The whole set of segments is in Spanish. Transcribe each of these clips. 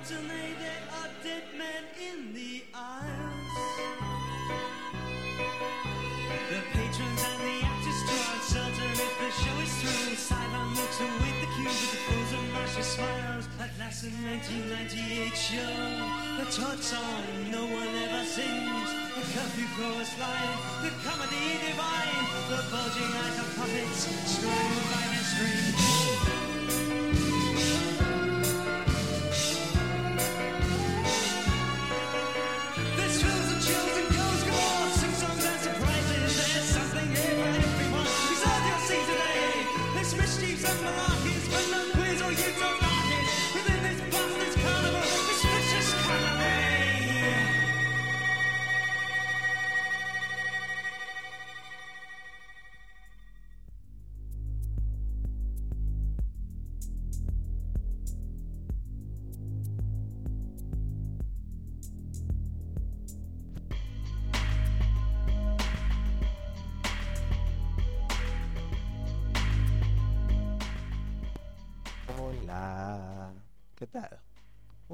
matinee, there are dead men in the aisles. The patrons and the actors draw uncertain if the show is through. Sideline looks await the cue with the frozen Marcia smiles. At last, the 1998 show, the Todd song no one ever sings. The curfew chorus line, the comedy divine, the bulging eyes of puppets, scream by the screen.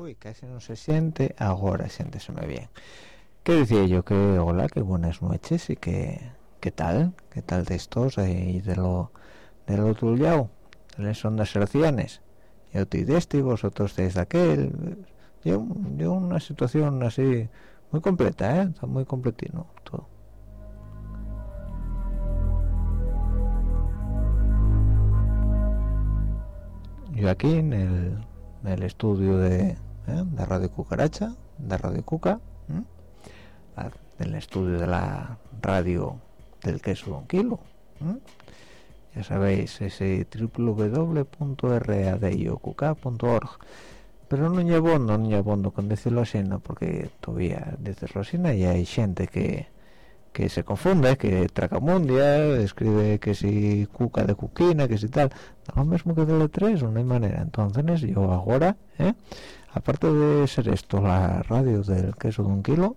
Uy, casi no se siente, ahora siénteseme bien. ¿Qué decía yo? Que hola, que buenas noches y que... ¿Qué tal? ¿Qué tal de estos y de lo de lo tuyo? ¿Les son las hercianes? Yo estoy de este y vosotros de aquel. Yo, yo una situación así muy completa, ¿eh? Está muy completino todo. yo aquí en el, en el estudio de, ¿eh? de Radio Cucaracha, de Radio Cuca, del estudio de la radio del queso Don Kilo. Ya sabéis, ese www.radiocuca.org. Pero no llevo no llevo con decirlo así, ¿no? porque todavía decirlo así y hay gente que, que se confunde, que Tracamundia escribe que si cuca de cuquina, que si tal, lo mismo que de tres, no hay manera. Entonces yo ahora, ¿eh? Aparte de ser esto la radio del queso de un kilo,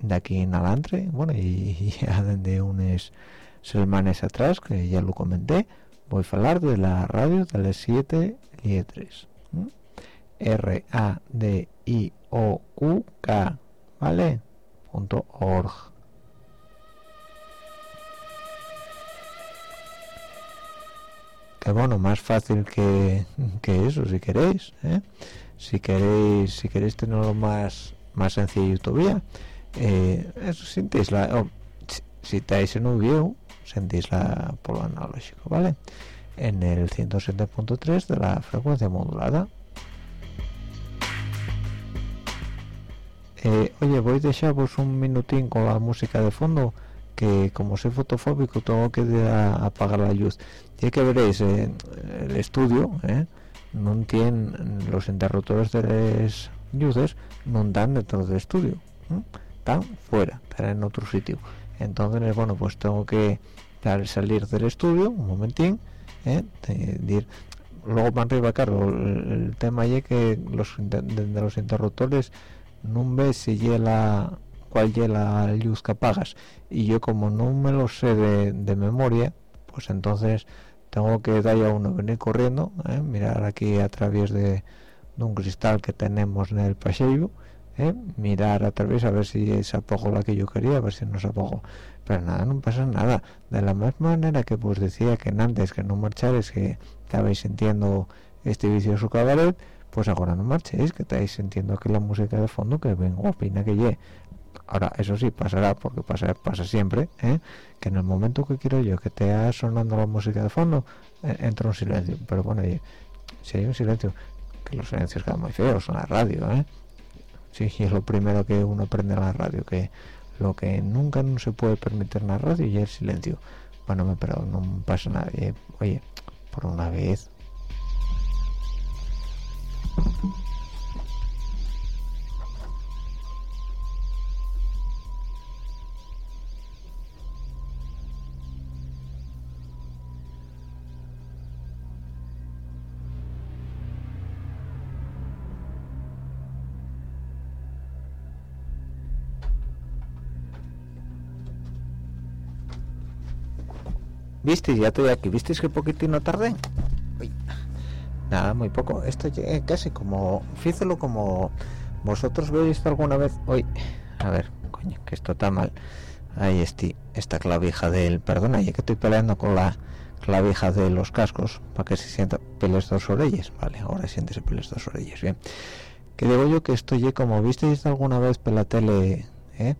de aquí en adelante, bueno, y ya desde unas semanas atrás, que ya lo comenté, voy a hablar de la radio de las siete letras. R-A-D-I-O-Q-K, ¿vale? Punto org. que bueno más fácil que, que eso si queréis ¿eh? Si queréis si queréis tenerlo más más sencillo todavía eh, eso sentís la oh, si, estáis en un view sentís la por lo analógico vale en el 107.3 de la frecuencia modulada. Eh, oye voy a dejaros un minutín con la música de fondo que como soy fotofóbico tengo que apagar la luz. Y que veréis eh, el estudio eh, no tiene los interruptores de las luces no dan dentro del estudio están fuera están en otro sitio. Entonces bueno pues tengo que salir del estudio un momentín ¿eh? ir- luego para arriba claro el, tema es que los los interruptores no ves si llega cuál es la luz que apagas. Y yo como no me lo sé de memoria pues entonces tengo que dar a uno venir corriendo ¿eh? mirar aquí a través de, un cristal que tenemos en el paseo ¿eh? mirar a través a ver si se apagó la que yo quería a ver si no se apagó pero nada no pasa nada de la misma manera que pues decía que antes que no marchares que estabais sintiendo este vicioso cabaret pues ahora no marchéis que estáis sintiendo que la música de fondo que vengo opina que ye ahora eso sí pasará porque pasa pasa siempre ¿eh? que en el momento que quiero yo que te ha sonando la música de fondo eh, entra un silencio pero bueno oye, si hay un silencio que los silencios quedan muy feos en la radio ¿eh? sí es lo primero que uno aprende en la radio que lo que nunca no se puede permitir en la radio y el silencio bueno pero no pasa nada eh, oye por una vez ¿Viste? Ya estoy aquí. ¿Visteis que poquitino tardé? Uy. nada muy poco esto es casi como fíjelo como vosotros veis alguna vez hoy a ver coño que esto está mal ahí estoy esta clavija del perdona ya que estoy peleando con la clavija de los cascos para que se sienta peles dos orellas vale ahora siéntese peles dos orellas bien que digo yo que estoy como visteis alguna vez por la tele ¿eh?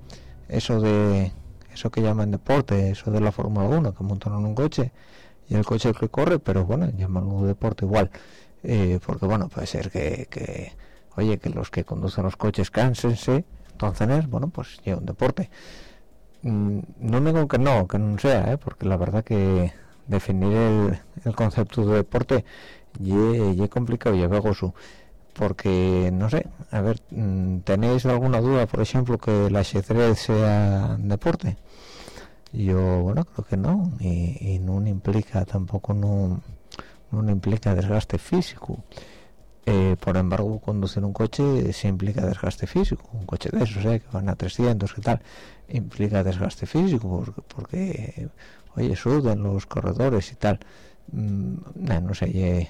eso de eso que llaman deporte eso de la Fórmula 1 que montan en un coche y el coche que corre pero bueno llaman un deporte igual. Eh, porque bueno puede ser que, oye que los que conducen los coches cánsense entonces bueno pues lleva un deporte. Mm, no digo que no que no sea ¿eh? porque la verdad que definir el, concepto de deporte y complicado y su porque no sé a ver mm, tenéis alguna duda por ejemplo que el ajedrez sea deporte yo bueno creo que no y, no implica tampoco no, implica desgaste físico. Eh, por embargo conducir un coche sí implica desgaste físico un coche de esos ¿eh? que van a 300 que tal implica desgaste físico porque, oye sudan los corredores y tal. Mm, no, sé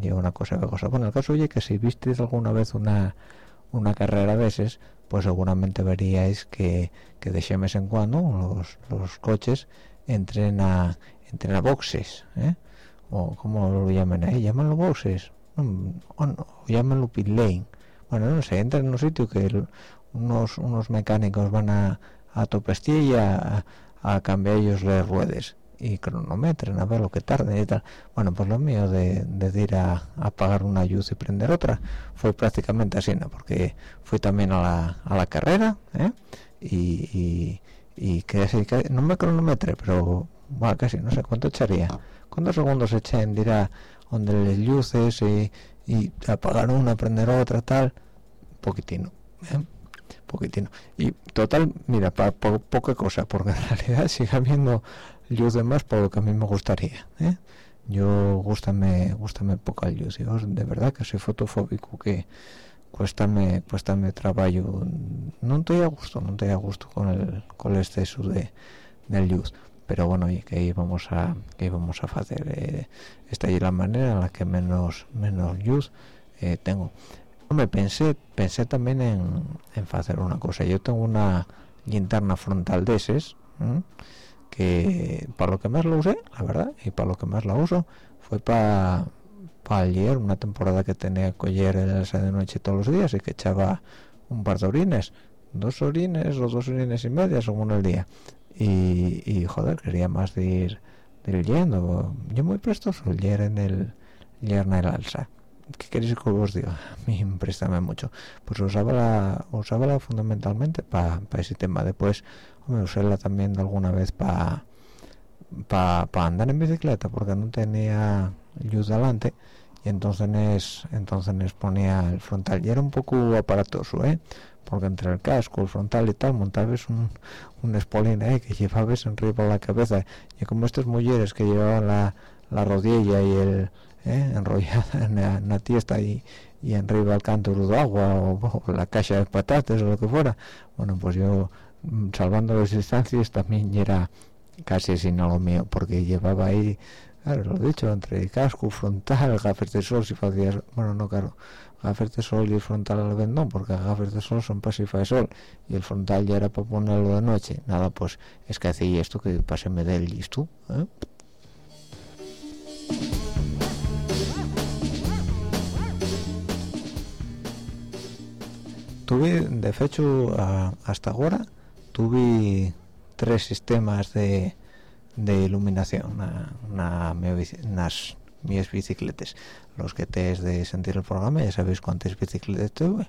y una cosa que cosa bueno el caso oye que si visteis alguna vez una una carrera de veces pues seguramente veríais que, que de vez en cuando los, los coches entren a, entren a boxes, ¿eh? o como lo llaman ahí, llaman boxes, o, no, llámenlo pit lane. Bueno, no sé, entran en un sitio que unos, unos mecánicos van a, a topestilla a, a cambiar ellos las ruedas y cronometren a ver lo que tarde y tal bueno pues lo mío de, de ir a, apagar una luz y prender otra fue prácticamente así ¿no? porque fui también a la, a la carrera ¿eh? y, y, que, no me cronometre pero bueno, casi no sé cuánto echaría cuántos segundos eché en ir a donde las luces y, y apagar una prender otra tal poquitino ¿eh? poquitino y total mira para poca cosa porque en realidad sigue habiendo luz de más lo que a mí me gustaría ¿eh? yo gustame gustame poca luz yo de verdad que soy fotofóbico que cuéstame cuéstame trabajo. No estoy a gusto no estoy a gusto con el con el exceso de del luz. Pero bueno y que íbamos a que íbamos a hacer eh, esta es la manera en la que menos menos luz eh, tengo. Me pensé pensé también en, en hacer una cosa. Yo tengo una linterna frontal de eses que para lo que más lo usé, la verdad, y para lo que más la uso, fue para para ayer, una temporada que tenía que coger el de noche todos los días y que echaba un par de orines, dos orines o dos orines y media según el día. Y, y joder, quería más de ir, de ir yendo. Yo muy prestoso ayer en el en el alza. ¿Qué queréis que os diga? A mí me préstame mucho. Pues usaba la, usaba la fundamentalmente para ese tema. Después me usarla también alguna vez para para andar en bicicleta porque no tenía luz delante y entonces entonces ponía el frontal y era un poco aparatoso ¿eh? porque entre el casco el frontal y tal montabas un, un espolín ¿eh? que llevabas arriba la cabeza y como estas mujeres que llevaban la, la rodilla y el ¿eh? enrollada en la, tiesta y, y arriba el canto de agua o, la caja de patatas o lo que fuera bueno pues yo salvando las distancias también era casi sin lo mío porque llevaba ahí claro lo dicho entre casco frontal gafas de sol si hacías bueno no claro gafas de sol y frontal al vendón porque gafas de sol son pasifa de sol y el frontal ya era para ponerlo de noche nada pues es que hacía esto que paseme del listo ¿eh? tuve de hecho hasta ahora tuve tres sistemas de, de iluminación una, unas mis bicicletas los que te es de sentir el programa ya sabéis cuántas bicicletas tuve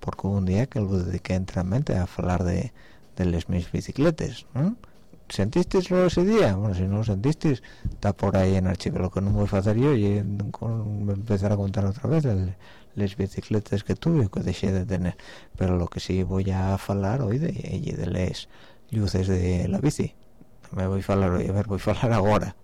porque un día que lo dediqué enteramente a hablar de, de las mis bicicletas. ¿sentisteis lo ese día? bueno si no lo sentisteis está por ahí en archivo lo que no voy a hacer yo y empezar a contar otra vez las bicicletas que tuve que dejé de tener. Pero lo que sí voy a hablar hoy de, de las luces de la bici. Me voy a hablar hoy a ver voy a hablar ahora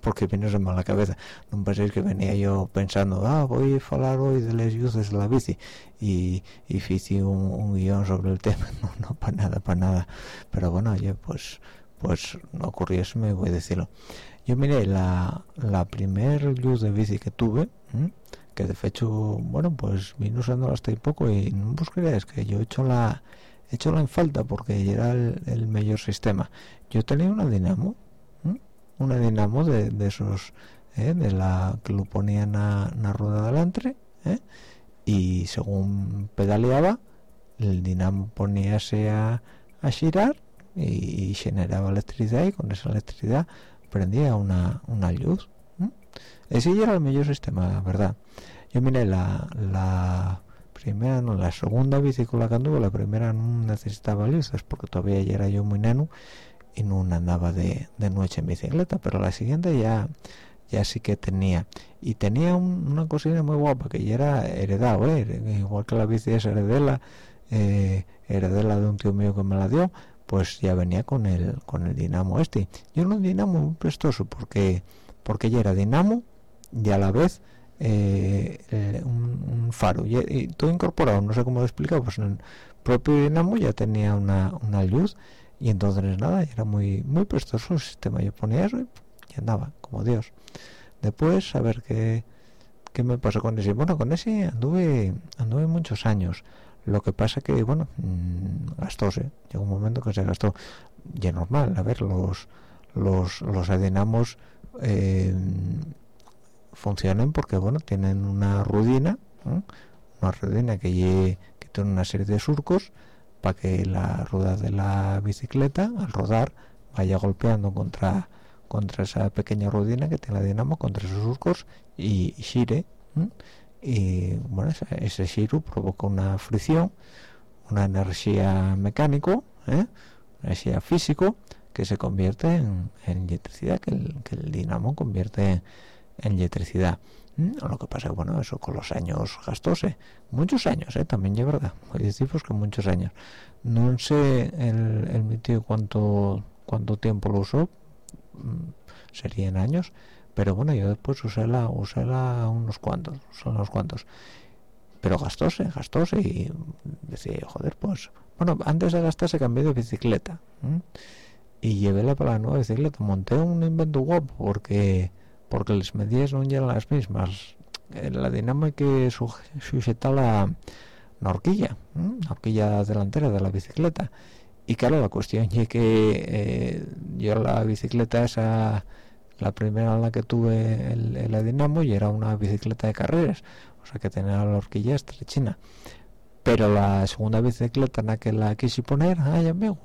porque viene en la cabeza. No penséis que venía yo pensando ah voy a hablar hoy de las luces de la bici y, hice un, guion sobre el tema. No, no para nada para nada. Pero bueno oye pues pues no me voy a decirlo. Yo miré la, la primer luz de bici que tuve que de hecho bueno pues vino usando hasta un poco y no os creáis que yo he hecho la he hecho la en falta porque era el, el mejor sistema yo tenía una dinamo una dinamo de, de esos ¿eh? de la que lo ponían a la rueda delante ¿eh? y según pedaleaba el dinamo poníase a, a girar y, generaba electricidad y con esa electricidad prendía una, una luz ese ya era el mejor sistema verdad. Yo miré la, la primera no la segunda bicicleta que anduve la primera no necesitaba luces porque todavía ya era yo muy neno y no andaba de, de noche en bicicleta pero la siguiente ya ya sí que tenía. Y tenía una cosina muy guapa que ya era heredado ¿eh? igual que la bici es heredela eh, heredela de un tío mío que me la dio pues ya venía con el con el dinamo este. Yo no un dinamo muy prestoso porque porque ya era dinamo y a la vez eh, un, faro. Y, todo incorporado no sé cómo lo explicar pues en el propio dinamo ya tenía una, una luz y entonces nada era muy muy prestoso el sistema. Yo ponía eso y andaba como Dios. Después a ver qué, qué me pasó con ese. Bueno con ese anduve anduve muchos años. Lo que pasa que bueno mmm, gastóse. Llegó un momento que se gastó. Y es normal a ver los los los adinamos eh, funcionan porque bueno tienen una rudina una rudina que, tiene una serie de surcos para que la rueda de la bicicleta al rodar vaya golpeando contra contra esa pequeña ruedina que tiene la dinamo contra esos surcos y gire y bueno ese, giro provoca una fricción una energía mecánico ¿eh? energía físico que se convierte en, electricidad que el, que el, dinamo convierte en electricidad lo que pasa es que bueno eso con los años gastóse. Muchos años ¿eh? también es verdad que muchos años. No sé el, mi tío cuánto cuánto tiempo lo usó. Mm, serían años. Pero bueno yo después usé la unos cuantos son unos cuantos. Pero gastóse gastóse y decía joder pues bueno antes de gastarse cambié de bicicleta y llevé la para la nueva bicicleta. Monté un invento guapo porque porque las medidas no eran las mismas la dinámica que sujeta la, la horquilla la horquilla delantera de la bicicleta. Y claro la cuestión es que eh, yo la bicicleta esa la primera en la que tuve el, el dinamo y era una bicicleta de carreras o sea que tenía la horquilla estrechina. Pero la segunda bicicleta en la que la quise poner ay amigo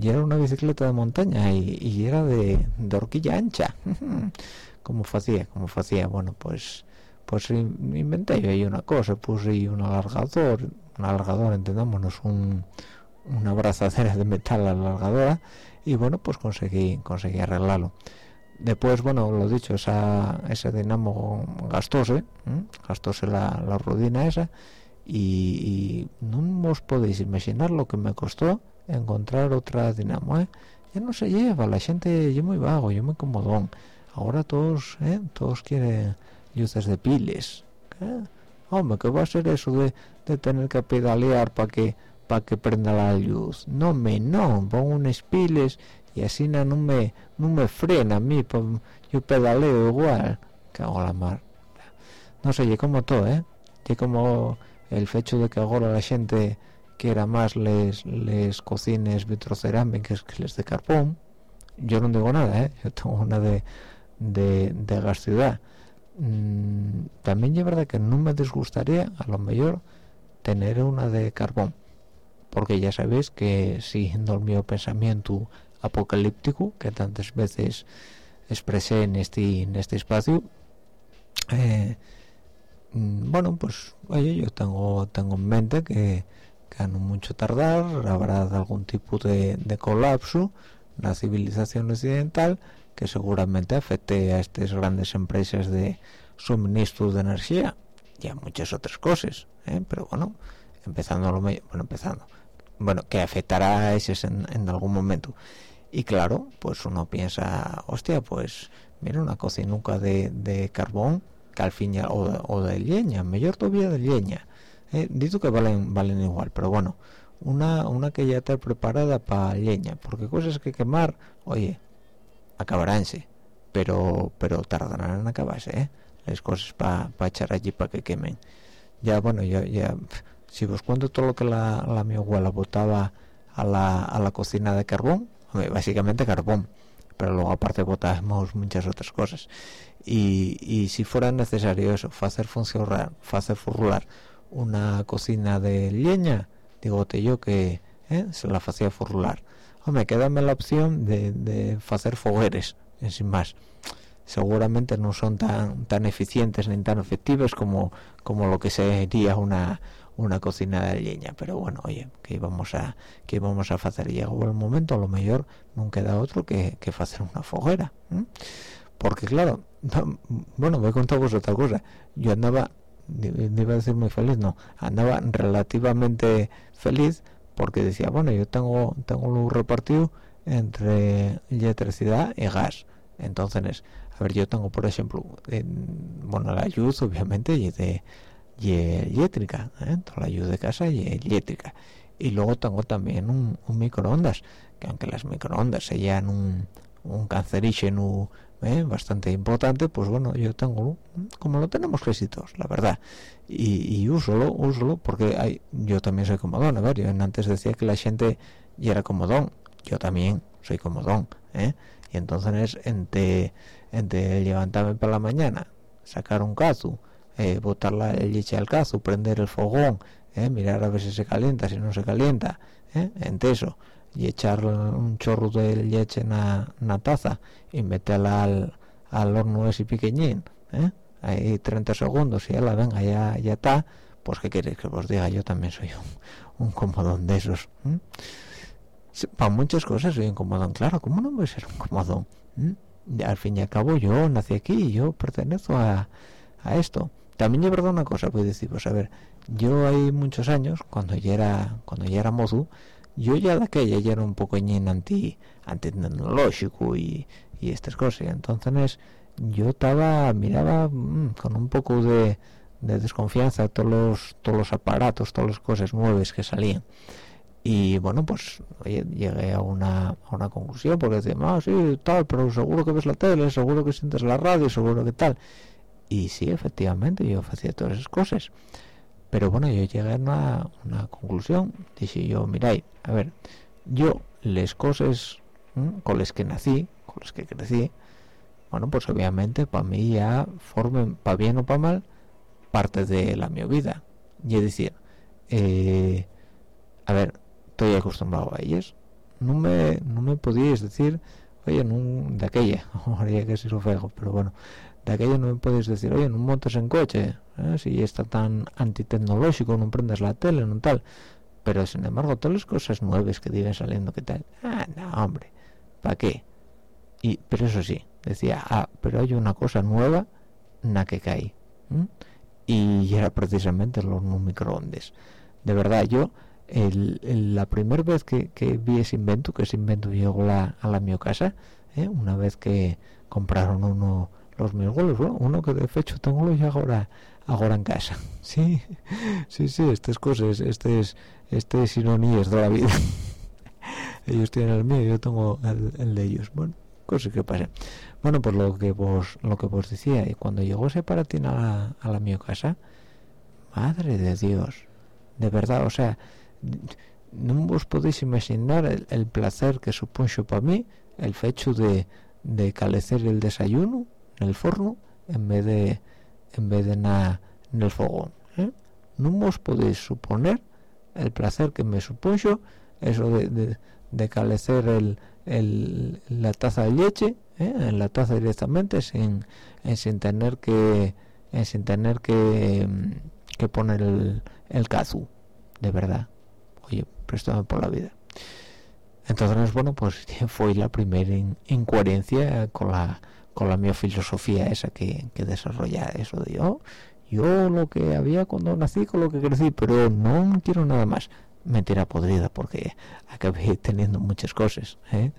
y era una bicicleta de montaña y, era de, de, horquilla ancha como hacía como hacía bueno pues pues inventé yo ahí una cosa puse un alargador un alargador entendámonos un una brazadera de metal alargadora y bueno pues conseguí conseguí arreglarlo. Después bueno lo dicho esa ese dinamo gastóse gastóse la, la rodina esa y, no os podéis imaginar lo que me costó encontrar otra dinamo ¿eh? ya no se lleva la gente yo muy vago yo muy comodón ahora todos ¿eh? todos quieren luces de piles ¿eh? hombre qué va a ser eso de, de tener que pedalear para que para que prenda la luz no me no pongo unos piles y así no me no me frena a mí yo pedaleo igual hago la mar. No sé y como todo eh y como el hecho de que ahora la gente quiera más les les cocines vitrocerámicas que les de carbón. Yo no digo nada eh yo tengo una de de, de ciudad. Mm, también es verdad que no me disgustaría a lo mejor tener una de carbón porque ya sabéis que siguiendo el mío pensamiento apocalíptico que tantas veces expresé en este en este espacio eh, mm, bueno pues oye yo tengo tengo en mente que, que no mucho tardar habrá algún tipo de, de colapso la civilización occidental que seguramente afecte a estas grandes empresas de suministro de energía y a muchas otras cosas ¿eh? pero bueno empezando lo bueno empezando bueno que afectará a ese en, algún momento y claro pues uno piensa hostia pues mira una cocinuca de, de carbón que al fin ya, o, de leña mejor todavía de leña eh, dicho que valen valen igual pero bueno una una que ya está preparada para leña porque cosas que quemar oye acabaránse pero pero tardarán en acabarse ¿eh? las cosas para echar allí para que quemen ya bueno ya ya si os cuento todo lo que la, la mi abuela botaba a la, a la cocina de carbón básicamente carbón pero luego aparte botábamos muchas otras cosas y, y si fuera necesario eso hacer funcionar hacer furrular una cocina de leña digo yo que ¿eh? se la hacía furrular hombre quédame la opción de, hacer fogueres sin más. Seguramente no son tan tan eficientes ni tan efectivas como como lo que sería una una cocina de leña. Pero bueno oye que íbamos a que íbamos a hacer llegó el momento lo mejor no queda otro que, que hacer una foguera porque claro bueno voy a contaros otra cosa yo andaba iba a decir muy feliz no andaba relativamente feliz porque decía bueno yo tengo tengo lo repartido entre electricidad y gas entonces a ver yo tengo por ejemplo bueno la luz obviamente y de y eléctrica ¿eh? la luz de casa y eléctrica y luego tengo también un, microondas que aunque las microondas sean un, un cancerígeno ¿eh? bastante importante pues bueno yo tengo como lo tenemos casi la verdad y, y úsolo úsolo porque hay, yo también soy comodón a ver yo antes decía que la gente ya era comodón yo también soy comodón ¿eh? y entonces entre, entre levantarme por la mañana sacar un cazu eh, botar la leche al cazo, prender el fogón, eh, mirar a ver si se calienta, si no se calienta, eh, en eso, y echar un chorro de leche en una taza y meterla al, al horno ese pequeñín, eh, ahí 30 segundos y ya la venga, ya, ya está, pues qué queréis que os diga, yo también soy un, un comodón de esos. Para muchas cosas soy un comodón, claro, ¿cómo no voy a ser un comodón? Al fin y al cabo yo nací aquí yo pertenezco a, a esto. También es verdad una cosa pues decir pues a ver yo hay muchos años cuando ya era cuando ya era mozo yo ya de aquella ya era un poco anti anti tecnológico y, y estas cosas. Entonces yo estaba miraba mm, con un poco de, desconfianza todos los todos los aparatos todas las cosas nuevas que salían. Y bueno pues llegué a una, a una conclusión porque decía ah sí tal pero seguro que ves la tele seguro que sientes la radio seguro que tal y sí efectivamente yo hacía todas esas cosas. Pero bueno yo llegué a una, una conclusión dije yo miráis a ver yo las cosas con las que nací con las que crecí bueno pues obviamente para mí ya formen para bien o para mal parte de la mi vida y es decir eh, a ver estoy acostumbrado a ellas no me no me podíais decir oye no, de aquella habría que ser feo pero bueno de aquello no me puedes decir oye no montes en coche ¿eh? si está tan antitecnológico no prendes la tele no tal pero sin embargo todas las cosas nuevas que viven saliendo qué tal ah no hombre ¿para qué? y pero eso sí decía ah pero hay una cosa nueva na que cae y era precisamente los microondas. De verdad yo la primera vez que, vi ese invento que ese invento llegó a la mi casa ¿eh? una vez que compraron uno los mil uno que de hecho tengo ya ahora ahora en casa. Sí sí sí estas cosas estas estas ironías de la vida. Ellos tienen el mío yo tengo el, de ellos. Bueno cosas que pasan bueno pues lo que vos lo que vos decía y cuando llegó ese paratín a la, a la mi casa madre de dios de verdad o sea no os podéis imaginar el, placer que supuso para mí el hecho de, de calecer el desayuno el forno en vez de en vez de en el fogón ¿eh? no os podéis suponer el placer que me supuso eso de, de, calecer el, el, la taza de leche ¿eh? en la taza directamente sin, sin tener que sin tener que, que poner el, el cazu de verdad. Oye préstame por la vida. Entonces bueno pues fue la primera incoherencia con la con la mi filosofía esa que, que desarrolla eso de yo, yo lo que había cuando nací con lo que crecí pero no quiero nada más mentira podrida porque acabé teniendo muchas cosas ¿eh?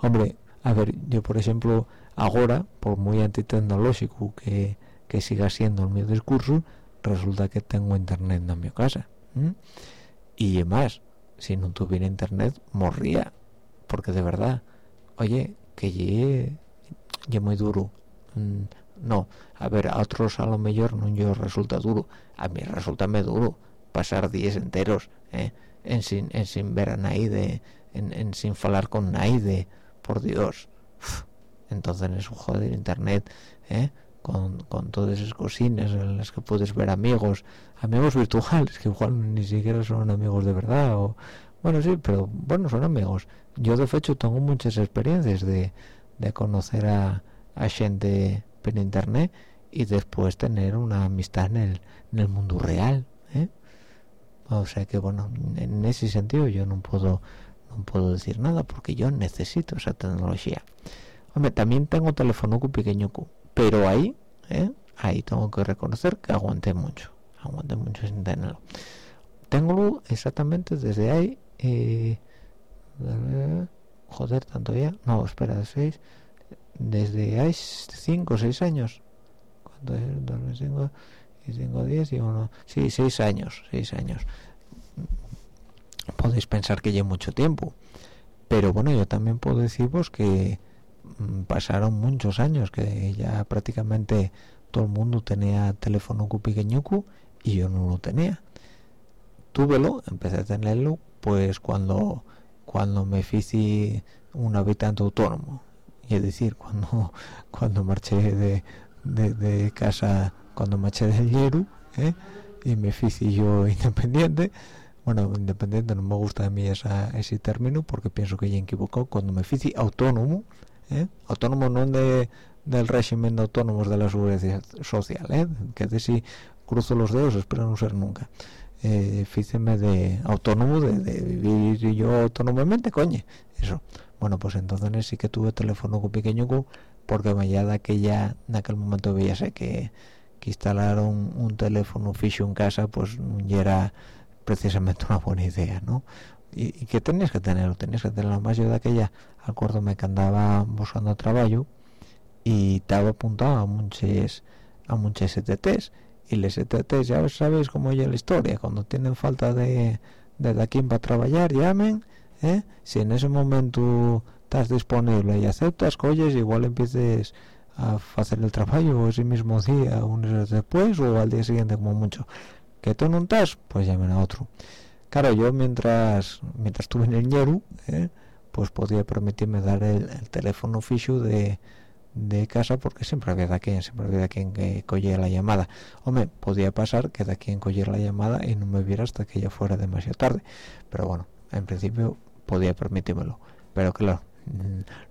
hombre a ver yo por ejemplo ahora por muy antitecnológico que, que siga siendo el mi discurso resulta que tengo internet en mi casa y además si no tuviera internet morría porque de verdad oye que llegué muy duro no a ver a otros a lo mejor no yo resulta duro a mí resulta me duro pasar días enteros ¿eh? en sin en sin ver a nadie en, en sin hablar con nadie por Dios entonces es un joder internet ¿eh? con, con todas esas cocinas en las que puedes ver amigos amigos virtuales que igual ni siquiera son amigos de verdad o bueno sí pero bueno son amigos yo de hecho tengo muchas experiencias de, de conocer a, gente por internet y después tener una amistad en el, en el mundo real ¿eh? O sea que bueno en ese sentido yo no puedo no puedo decir nada porque yo necesito esa tecnología hombre también tengo teléfono pequeño pero ahí ¿eh? ahí tengo que reconocer que aguanté mucho aguanté mucho sin tenerlo tengo exactamente desde ahí eh, joder tanto ya no espera seis desde hay cinco o seis años cuando es 2005 y cinco días y uno. Sí seis años seis años. Podéis pensar que lleva mucho tiempo. Pero bueno yo también puedo deciros que mm, pasaron muchos años que ya prácticamente todo el mundo tenía teléfono pequeñuco y yo no lo tenía. Túvelo empecé a tenerlo pues cuando cuando me hice un habitante autónomo. Es decir cuando cuando marché de, de, casa cuando marché del hierro ¿eh? y me hice yo independiente bueno independiente no me gusta a mí esa, ese término porque pienso que ya equivocado cuando me hice autónomo ¿eh? autónomo no de del régimen de autónomos de la seguridad social ¿eh? que de si cruzo los dedos espero no ser nunca eh, de autónomo de, de, vivir yo autónomamente coño eso bueno pues entonces sí que tuve teléfono pequeño porque me ya de aquella en aquel momento veía que que instalar un, teléfono fijo en casa pues ya era precisamente una buena idea ¿no? y, que tenías que tenerlo tenías que tenerlo más yo de aquella acuérdome que andaba buscando trabajo y estaba apuntado a muchas a muchas STTs y les STTs ya sabéis cómo es la historia cuando tienen falta de de aquí para trabajar llamen ¿eh? si en ese momento estás disponible y aceptas coges igual empieces a hacer el trabajo ese mismo día un día después o al día siguiente como mucho. Que tú no estás pues llamen a otro. Claro yo mientras mientras estuve en el ñeru ¿eh? pues podía permitirme dar el, teléfono fijo de, de casa porque siempre había de quien siempre había de quien que cogiera la llamada. Hombre podía pasar que de quien cogiera la llamada y no me viera hasta que ya fuera demasiado tarde. Pero bueno en principio podía permitírmelo. Pero claro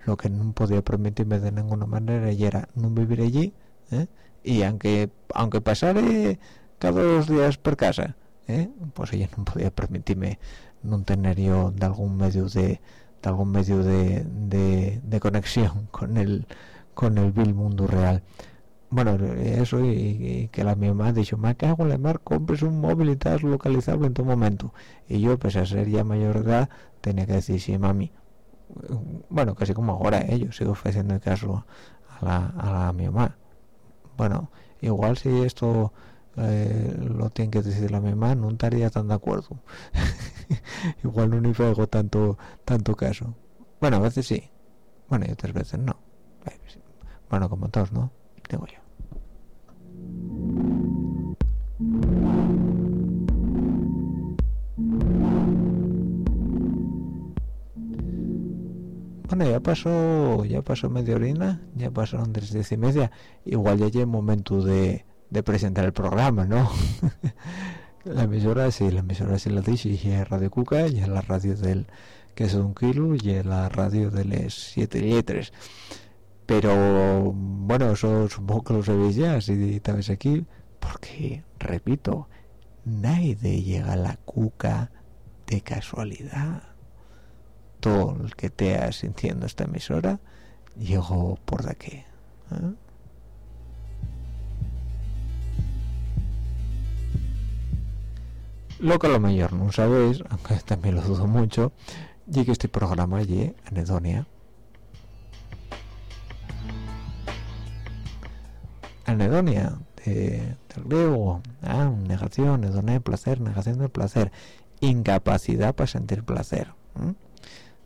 lo que no podía permitirme de ninguna manera era no vivir allí ¿eh? y aunque aunque pasare cada dos días por casa ¿eh? pues ella no podía permitirme no tener yo de algún medio de, algún medio de, de, conexión con el con el vil mundo real bueno eso y, que la mi mamá ha dicho me cago en la mar compres un móvil y estás localizable en todo momento y yo pese a ser ya mayor de edad tenía que decir sí mami bueno casi como ahora ¿eh? yo sigo ofreciendo caso a la, a la mi mamá. Bueno igual si esto eh, lo tiene que decir la mamá no estaría tan de acuerdo. Igual no ni hago tanto tanto caso. Bueno a veces sí. Bueno y otras veces no. Bueno como todos no digo yo bueno ya pasó ya pasó media orina ya pasaron tres diez y media. Igual ya llega momento de, de presentar el programa no la emisora sí la emisora sí la dice y es Radio Cuca y es la radio del que es un kilo y es la radio de las siete letras. Pero bueno eso supongo que lo sabéis ya si estabais aquí porque repito nadie llega a la cuca de casualidad el que te sintiendo esta emisora llegó por de aquí ¿eh? lo que a lo mejor no sabéis aunque también lo dudo mucho y este programa allí anedonia anedonia de, del griego ah, negación anedonia placer negación del placer incapacidad para sentir placer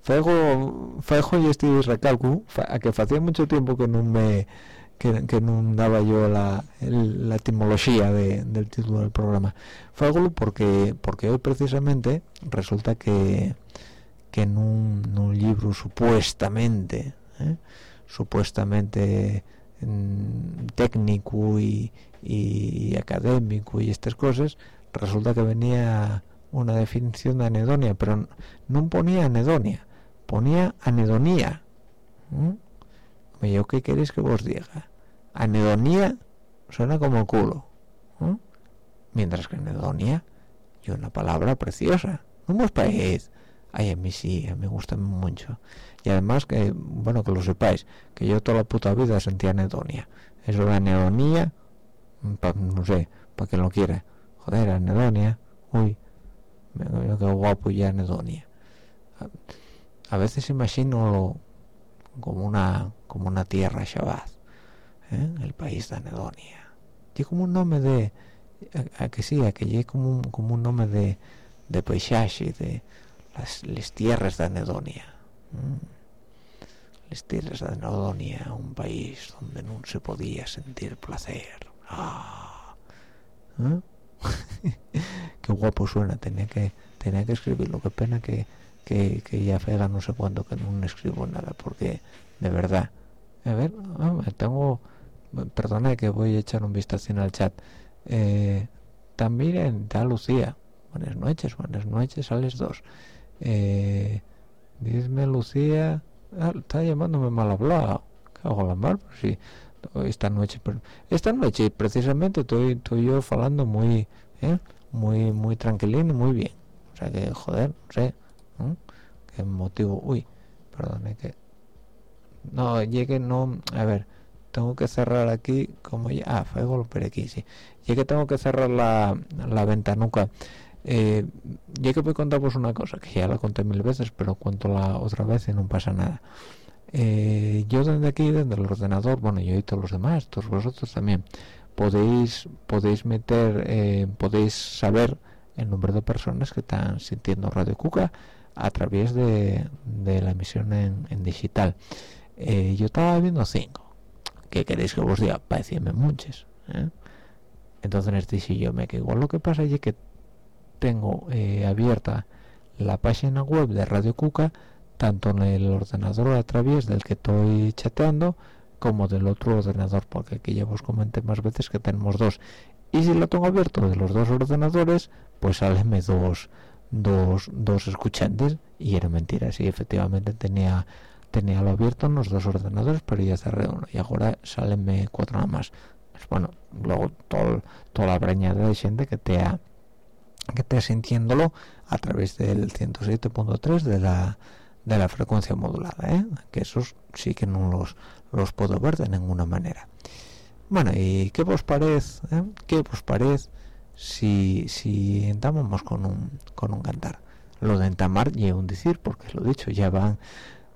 Fego, y este recalco a que hacía mucho tiempo que no me que, no daba yo la, la etimología del título del programa. Fue porque, porque hoy precisamente resulta que, que en, un, libro supuestamente, ¿eh? supuestamente mm, técnico y, y académico y estas cosas, resulta que venía una definición de anedonia, pero no ponía anedonia, ponía anedonía. ¿Yo qué queréis que vos diga? Anedonía suena como culo. Mientras que anedonia es una palabra preciosa. No me parece. Ay, a mí sí, a mí me gusta mucho. Y además que, bueno, que lo sepáis, que yo toda la puta vida sentía anedonia. Eso de anedonía, no sé, para quien lo quiera. Joder, anedonia, uy, qué guapo ya anedonia. A, veces imagino como una como una tierra Shabbat, ¿eh? el país de anedonia. Y como un nombre de, a, que sí, a que llegue como un, como un nombre de, de paisaje, de las, tierras de anedonia. Las tierras de anedonia, un país donde no se podía sentir placer. Ah. ¿Eh? qué guapo suena tenía que tenía que escribirlo qué pena que, que, ya fega no sé cuándo que no escribo nada porque de verdad a ver tengo perdona que voy a echar un vistazo al chat eh, también está Lucía buenas noches buenas noches a las dos eh, dime Lucía ah, está llamándome mal hablado hago la mal pues sí esta noche esta noche precisamente estoy, estoy yo hablando muy ¿eh? muy muy tranquilín y muy bien o sea que joder no sé qué motivo uy perdón que no llegue no a ver tengo que cerrar aquí como ya ah fue golpe aquí sí llegué tengo que cerrar la, la ventanuca. Eh, ya que voy a contaros una cosa que ya la conté mil veces pero cuento la otra vez y no pasa nada. Eh, yo desde aquí desde el ordenador bueno yo y todos los demás todos vosotros también podéis podéis meter eh, podéis saber el número de personas que están sintiendo Radio Cuca a través de, la emisión en, digital. Eh, yo estaba viendo cinco. ¿qué queréis que os diga? parecíame muchos ¿eh? entonces dije yo me que igual lo que pasa es que tengo abierta la página web de Radio Cuca tanto en el ordenador a través del que estoy chateando como del otro ordenador porque aquí ya os comenté más veces que tenemos dos. Y si lo tengo abierto de los dos ordenadores pues salen dos dos, dos escuchantes y era mentira sí efectivamente tenía tenía lo abierto en los dos ordenadores pero ya cerré uno y ahora salen cuatro nada más pues bueno luego todo, toda la breñada de gente que te ha que te sintiéndolo a través del 107.3 de la de la frecuencia modulada ¿eh? que esos sí que no los los puedo ver de ninguna manera bueno y qué os parece eh? qué os parece si si entramos con un con un cantar. Lo de entamar y un decir porque lo dicho ya van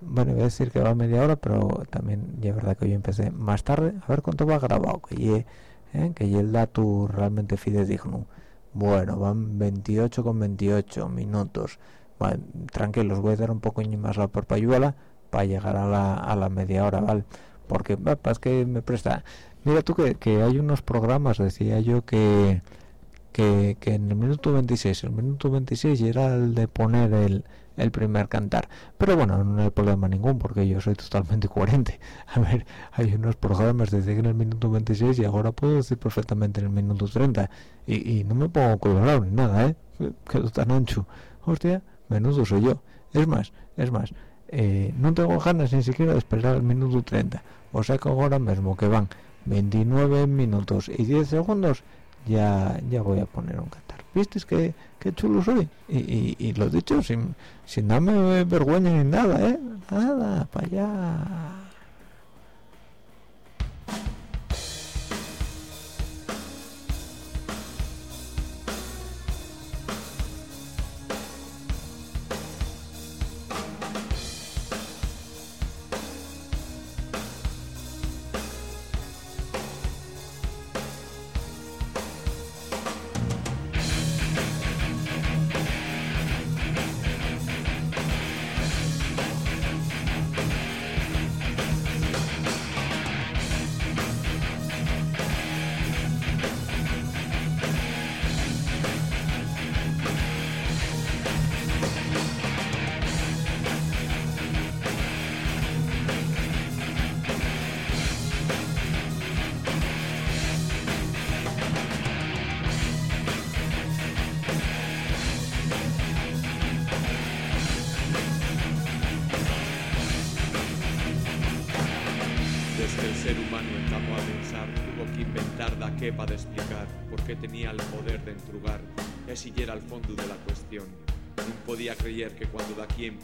bueno voy a decir que va media hora pero también ya es verdad que hoy empecé más tarde. A ver cuánto va grabado que ye, ¿eh? que el dato realmente fidedigno bueno van 28 con 28 minutos. Bueno, tranquilos voy a dar un poco más la porpayuela para llegar a la, a la media hora vale porque es que me presta. Mira tú que, que, hay unos programas decía yo que, que, en el minuto 26 el minuto 26 era el de poner el, el primer cantar. Pero bueno no hay problema ningún porque yo soy totalmente coherente. A ver hay unos programas desde que en el minuto 26 y ahora puedo decir perfectamente en el minuto 30 y, y no me pongo colorado ni nada eh quedo tan ancho. Hostia menudo soy yo. Es más es más eh, no tengo ganas ni siquiera de esperar el minuto 30 o sea que ahora mismo que van 29 minutos y 10 segundos ya ya voy a poner un cantar viste que, que chulo soy. Y, y, y lo dicho sin, sin darme vergüenza ni nada eh nada para allá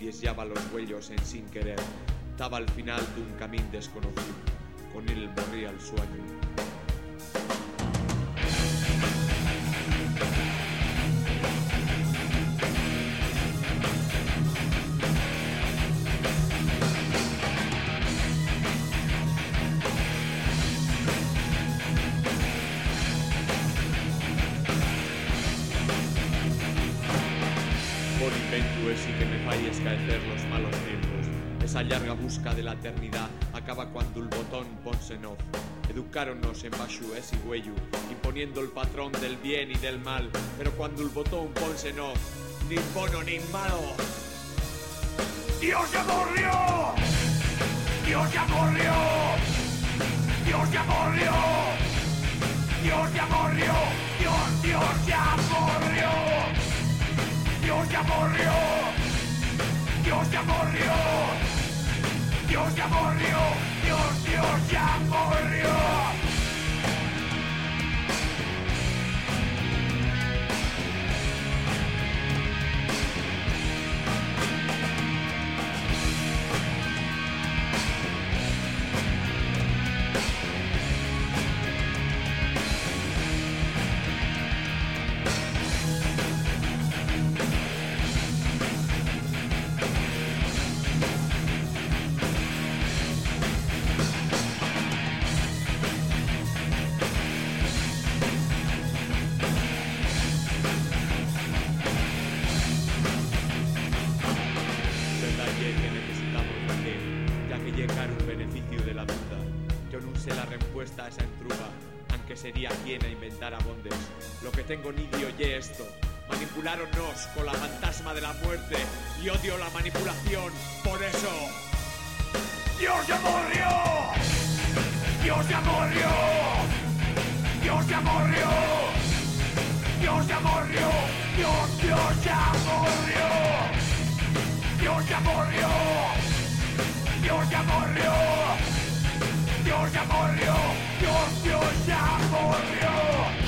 empiezaba los huellos en sin querer, estaba al final de un camino desconocido. Con él morría el sueño. De la eternidad acaba cuando el botón ponse en off. Educaronnos en baixo ese huello, imponiendo el patrón del bien y del mal. Pero cuando el botón ponse en off, ni bono ni malo. Dios ya murió. Dios ya murió. Dios ya murió. Dios ya murió. Dios, Dios ya murió. Dios ya murió. Dios ya murió. Dios ya murió. Dios, Dios ya murió. Nidio ye esto. Manipularonnos con la fantasma de la muerte y odio la manipulación. Por eso, Dios ya murió. Dios ya murió. Dios ya murió. Dios ya murió. Dios, Dios ya murió. Dios ya murió. Dios ya murió. Dios ya murió. Dios, Dios ya murió.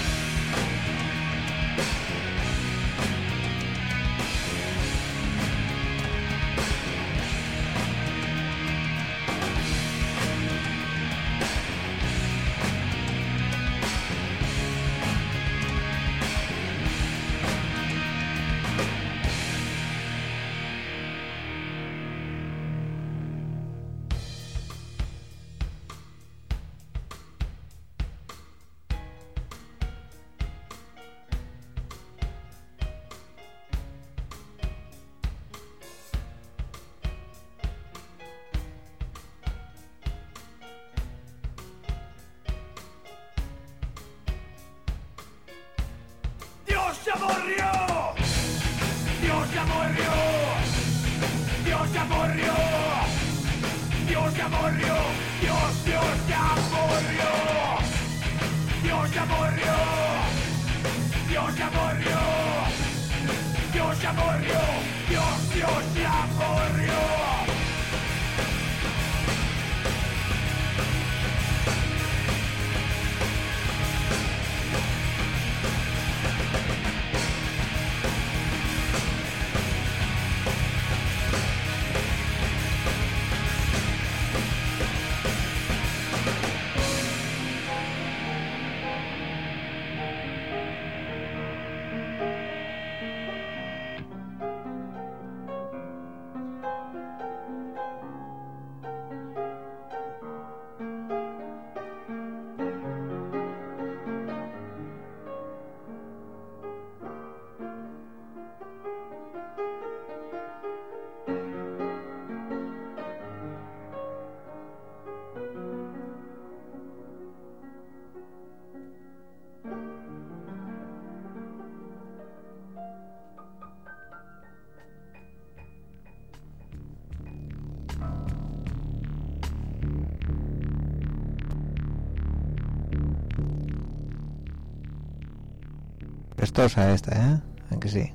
Prestosa esta, ¿eh? Aunque sí.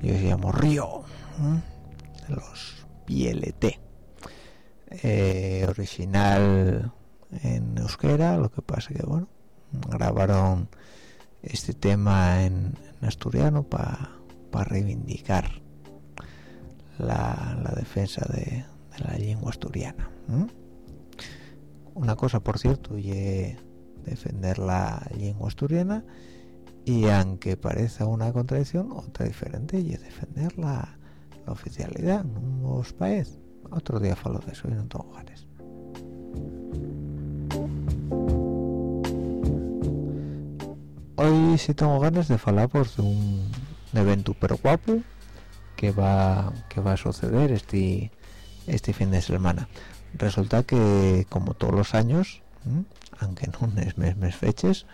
Yo se llamo Río. ¿eh? Los PLT. Eh, original en euskera, lo que pasa que, bueno, grabaron este tema en, asturiano para reivindicar la, la defensa de, la lengua asturiana una cosa por cierto y defender la lengua asturiana y aunque parezca una contradicción otra diferente y es defender la, la oficialidad no os parece otro día falo de eso y no tengo ganas. Hoy sí tengo ganas de hablar de un evento pero guapo que va que va a suceder este este fin de semana. Resulta que como todos los años ¿m? aunque no es mes, mes fechas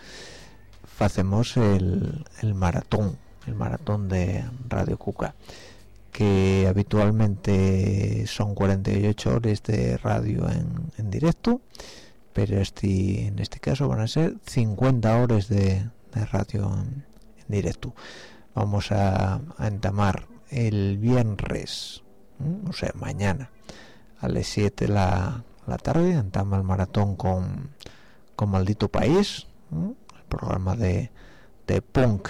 hacemos el, maratón el maratón de Radio Cuca que habitualmente son 48 horas de radio en, directo pero este en este caso van a ser 50 horas de, radio en, directo vamos a, entamar el viernes o sea mañana a las 7 de la, tarde entama el maratón con, Maldito País. Programa de, de punk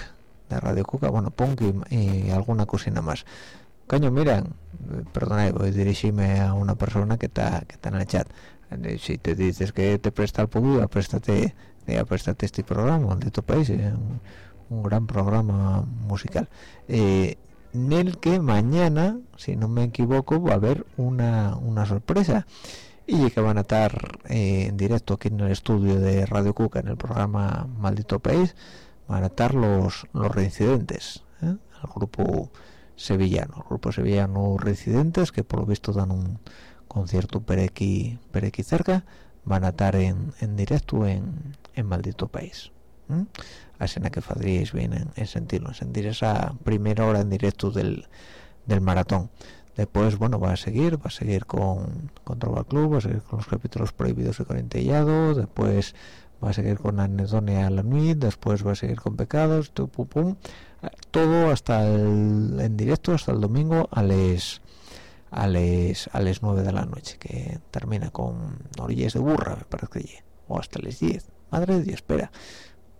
de Radio Cuca bueno punk y, alguna cocina más. Coño mira perdona voy a dirigirme a una persona que está que está en el chat. Eh, si te dices que te presta el público préstate eh, préstate este programa Maldito País es un, un gran programa musical eh, en el que mañana si no me equivoco va a haber una, una sorpresa y que van a estar eh, en directo aquí en el estudio de Radio Cuca en el programa Maldito País van a estar los los reincidentes ¿eh? el grupo sevillano el grupo sevillano reincidentes que por lo visto dan un concierto aquí cerca van a estar en, en directo en, en Maldito País ¿m? así que podríais bien en, en sentirlo en sentir esa primera hora en directo del, del maratón después bueno va a seguir va a seguir con con Trova Club va a seguir con los capítulos prohibidos de Corintellado después va a seguir con Anedonia a la Nuit después va a seguir con Pecados tu, pum, pum, todo hasta el en directo hasta el domingo a les a les a les 9 de la noche que termina con orillas de burra me parece que o hasta les 10 madre de Dios espera.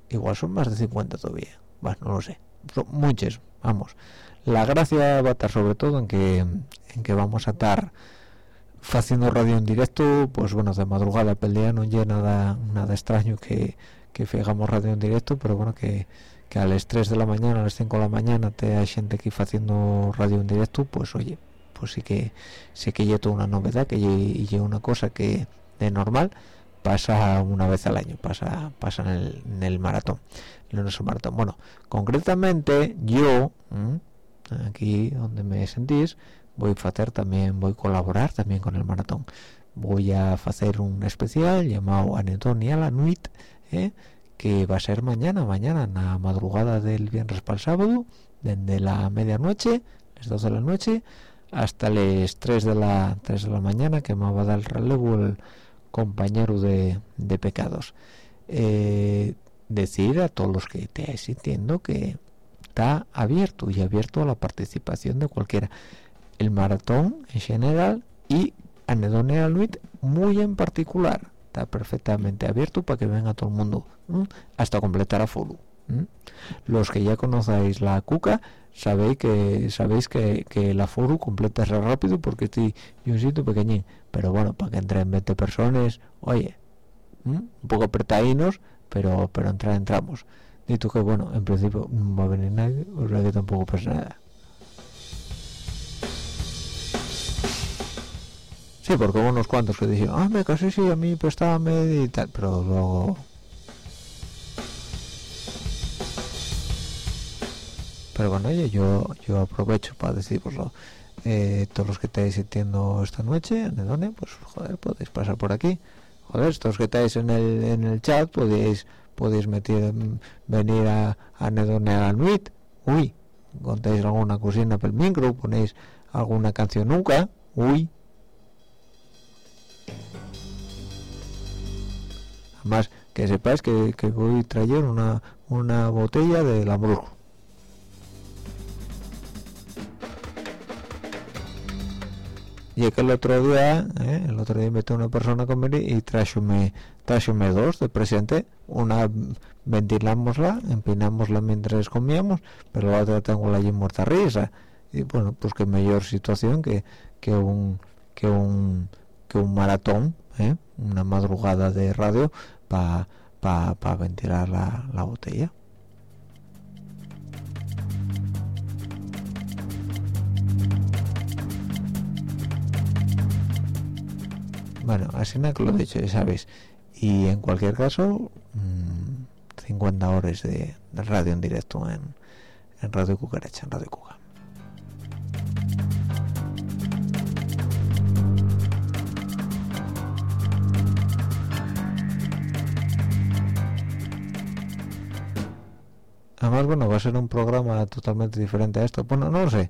Igual son más de 50 todavía. No lo sé. Son muchos vamos la gracia va a estar sobre todo en que en que vamos a estar haciendo radio en directo pues bueno de madrugada pel día no hay nada nada extraño que que hagamos radio en directo pero bueno que que a las 3 de la mañana a las 5 de la mañana te hay gente aquí haciendo radio en directo pues oye pues sí que sí que toda una novedad que ya una cosa que de normal pasa una vez al año pasa pasa en el, en el maratón en nuestro maratón bueno concretamente yo. Aquí donde me sentís voy a hacer también voy a colaborar también con el maratón voy a hacer un especial llamado Anedonia la Nuit ¿eh? que va a ser mañana mañana en la madrugada del viernes para el sábado desde la medianoche las 12 de la noche hasta las 3 de la 3 de la mañana que me va a dar el relevo el compañero de, de pecados eh, decir a todos los que te sintiendo que está abierto y abierto a la participación de cualquiera. El maratón en general y Anedonia Nuit muy en particular está perfectamente abierto para que venga todo el mundo hasta completar a ¿m? los que ya conocéis la cuca sabéis que sabéis que, que el aforo completa rápido porque estoy y un sitio pequeñín pero bueno para que entren 20 personas oye un poco apretadinos pero pero entrar entramos dito que bueno en principio no va a venir nadie o sea que tampoco pasa nada. Sí porque hubo unos cuantos que dijeron ah me casi sí a mí prestábame y tal pero luego pero bueno oye yo yo aprovecho para deciroslo eh, todos los que estáis sintiendo esta noche en pues joder podéis pasar por aquí. Joder estos que estáis en el en el chat podéis podéis meter venir a a Nedone a la nuit uy contáis alguna cocina pel micro ponéis alguna canción nunca. Uy. Además que sepáis que, que voy a traer una una botella de Lambrusco y que el otro día ¿eh? el otro día metí una persona a comer y trájome trájome dos de presente una ventilámosla empinámosla mientras comíamos pero la otra tengo la allí muerta risa. Y bueno pues qué mejor situación que que un que un que un maratón ¿eh? una madrugada de radio para pa, ventilar la, la botella. Bueno así no que lo he dicho ya sabéis y en cualquier caso 50 mm, horas de, radio en directo en, en Radio Cucaracha en Radio Cuca. Además bueno va a ser un programa totalmente diferente a esto. Bueno no lo sé.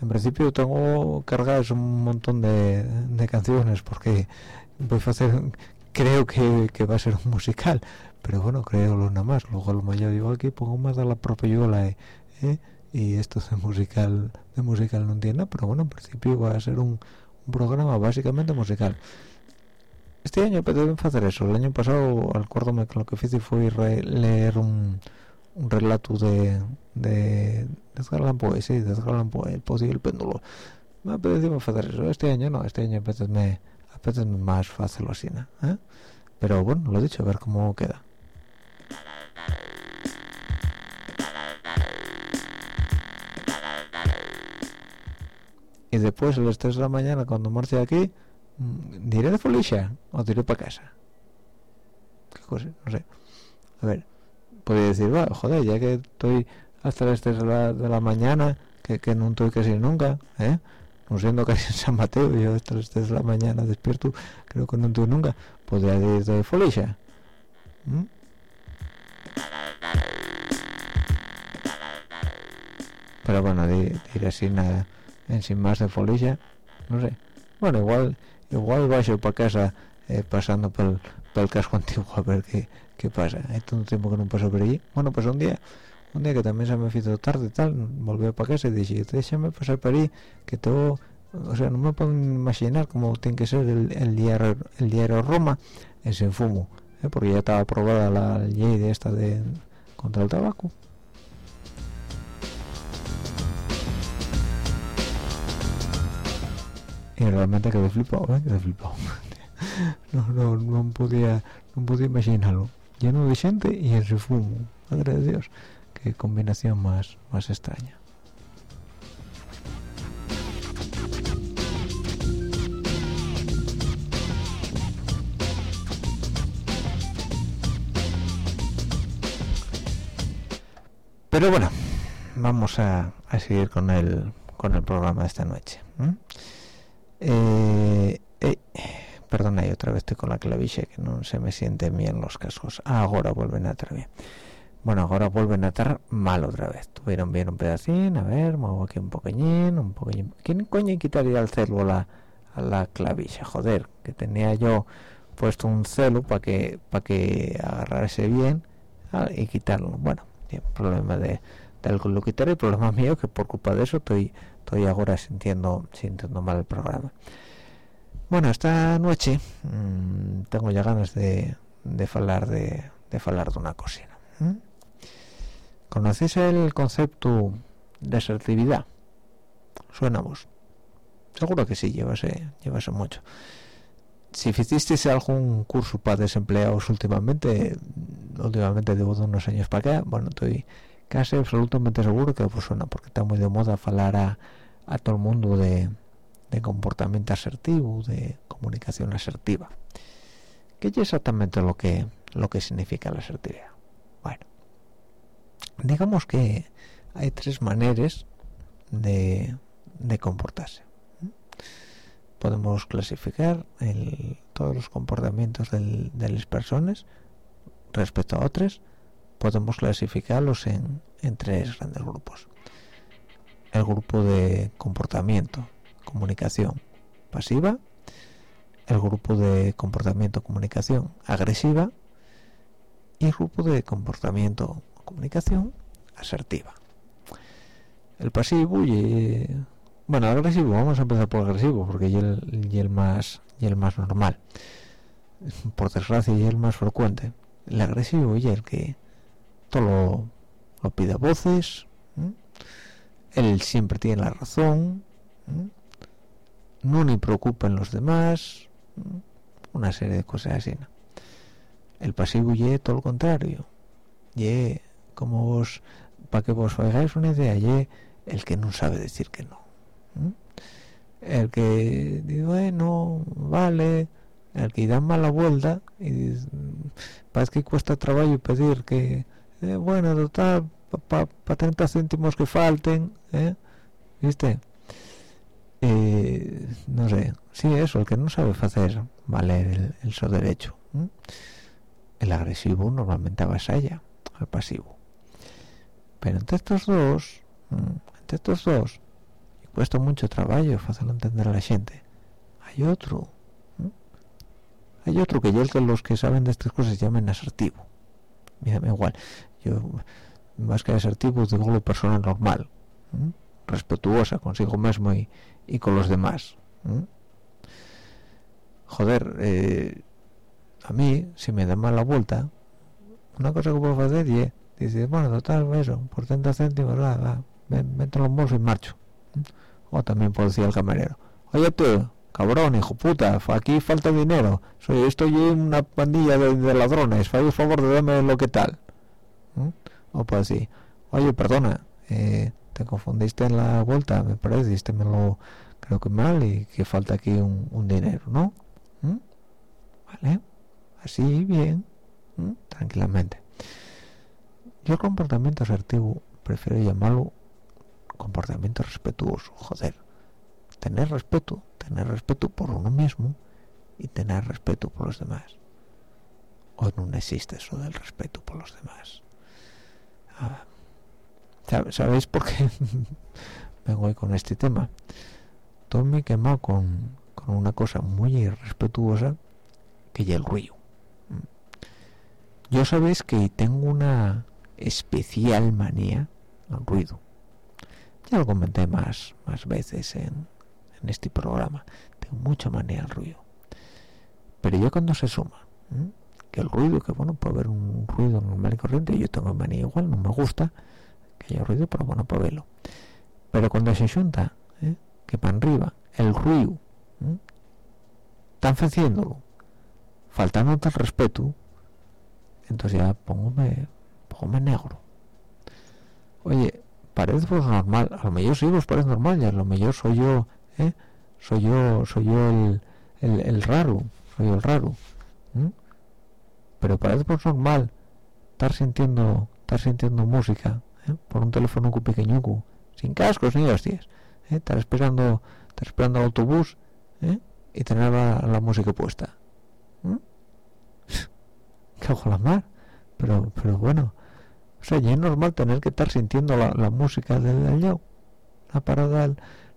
En principio tengo cargadas un montón de, de canciones porque voy a hacer creo que, que, va a ser un musical pero bueno creo lo nada más. Luego lo mayor digo aquí pongo más de la propia ¿eh? y esto de musical de musical no entiendo pero bueno en principio va a ser un, programa básicamente musical este año puedo hacer eso. El año pasado acuérdame que lo que hice fue leer un, un relato de de, Poe el pozo y el péndulo. Me hacer eso. Este año no este año apetece es más fácil así ¿eh? pero bueno lo he dicho a ver cómo queda. Y después a las 3 de la mañana cuando marche aquí mm, diré de Felicia o diré para casa qué cosa no sé. A ver podría decir va joder ya que estoy hasta las 3 de la, de la mañana que, que no estoy casi nunca ¿eh? No siendo casi en San Mateo yo hasta las 3 de la mañana despierto creo que no estoy nunca. Podría ir de Felicia pero bueno diré así nada en sin más de Felicia no sé. Bueno igual igual vaya para casa eh, pasando por, el casco antiguo a ver qué, qué pasa. Hay tanto tiempo que no paso por allí. Bueno pues un día un día que también se me hizo tarde y tal volví para casa y dije déjame pasar por ahí que todo o sea no me puedo imaginar cómo tiene que ser el, el diario el diario Roma sin fumo ¿eh? porque ya estaba aprobada la ley de esta de contra el tabaco y realmente quedé flipado ¿eh? quedé flipado no, no, no podía no podía imaginarlo lleno de gente y en fumo madre de Dios qué combinación más más extraña. Pero bueno vamos a, a, seguir con el con el programa de esta noche eh, eh, perdona y otra vez estoy con la claviche que no se me siente bien los cascos. Ahora vuelven a bien bueno ahora vuelven a estar mal otra vez. Tuvieron bien un pedacín a ver muevo aquí un poquillín un poquillín. ¿quién coño quitaría el celo a la, claviche joder que tenía yo puesto un celo para que para que agarrarse bien ah, y quitarlo. Bueno problema de del locutor y problema mío que por culpa de eso estoy estoy ahora sintiendo sintiendo mal el programa. Bueno esta noche mmm, tengo ya ganas de hablar de de de una cocina ¿conocéis el concepto de asertividad? suena vos seguro que sí llevase mucho si hicisteis algún curso para desempleados últimamente últimamente debo de unos años para acá bueno estoy casi absolutamente seguro que pues suena porque está muy de moda hablar a, a todo el mundo de, de, comportamiento asertivo de comunicación asertiva ¿qué es exactamente lo que lo que significa la asertividad? Digamos que hay tres maneras de, comportarse. Podemos clasificar todos los comportamientos de las personas respecto a otras. Podemos clasificarlos en, en, tres grandes grupos. El grupo de comportamiento comunicación pasiva. El grupo de comportamiento comunicación agresiva. Y el grupo de comportamiento comunicación asertiva. El pasivo y bueno agresivo vamos a empezar por agresivo porque y el y el más y el más normal. Por desgracia y el más frecuente. El agresivo y el que todo lo, pide a voces ¿m? él siempre tiene la razón no ni preocupa en los demás una serie de cosas así el pasivo y todo lo contrario. Y como vos para que vos hagáis una idea el que no sabe decir que no el que dice bueno vale el que da mala vuelta y dice, parece que cuesta trabajo pedir que eh, bueno total para pa, 30 céntimos que falten ¿eh? viste Eh, no sé sí eso el que no sabe hacer valer el, el derecho el agresivo normalmente avasalla al pasivo pero entre estos dos ¿m? entre estos dos y cuesta mucho trabajo hacerlo entender a la gente hay otro hay otro que ya es que los que saben de estas cosas llaman asertivo. Mira igual yo más que asertivo digo lo persona normal respetuosa consigo mismo y, y con los demás joder eh, a mí si me da mala vuelta una cosa que puedo hacer y dice bueno total eso por 30 céntimos va, va, me meto los bolsos y marcho o también puedo decir al camarero oye tú cabrón hijo puta aquí falta dinero soy estoy en una pandilla de, de ladrones el favor de darme lo que tal o pues decir oye perdona eh, te confundiste en la vuelta me parece diste me lo creo que mal y que falta aquí un, un dinero ¿no? ¿Mm? vale así bien ¿Mm? tranquilamente yo comportamiento asertivo prefiero llamarlo comportamiento respetuoso joder. Tener respeto tener respeto por uno mismo y tener respeto por los demás. Hoy no existe eso del respeto por los demás. Ah, ¿sabéis por qué vengo hoy con este tema? todo me quemado con, con una cosa muy irrespetuosa que ya el ruido. Yo sabéis que tengo una especial manía al ruido. Ya lo comenté más más veces en, en este programa. Tengo mucha manía al ruido. Pero yo cuando se suma que el ruido que bueno puede haber un ruido normal y corriente yo tengo manía igual no me gusta que haya ruido pero bueno puede verlo. Pero cuando se junta ¿eh? que para arriba el ruido ¿eh? están haciéndolo faltando el respeto entonces ya póngome póngome negro oye parece pues normal a lo mejor sí os parece normal y a lo mejor soy yo ¿eh? soy yo soy yo el, el, el raro soy yo el raro pero parece pues normal estar sintiendo estar sintiendo música ¿eh? por un teléfono pequeñuco sin cascos ni hostias ¿eh? estar esperando estar esperando autobús ¿eh? y tener la, la música puesta cago la mar pero pero bueno o sea ya es normal tener que estar sintiendo la, la música del allá la parada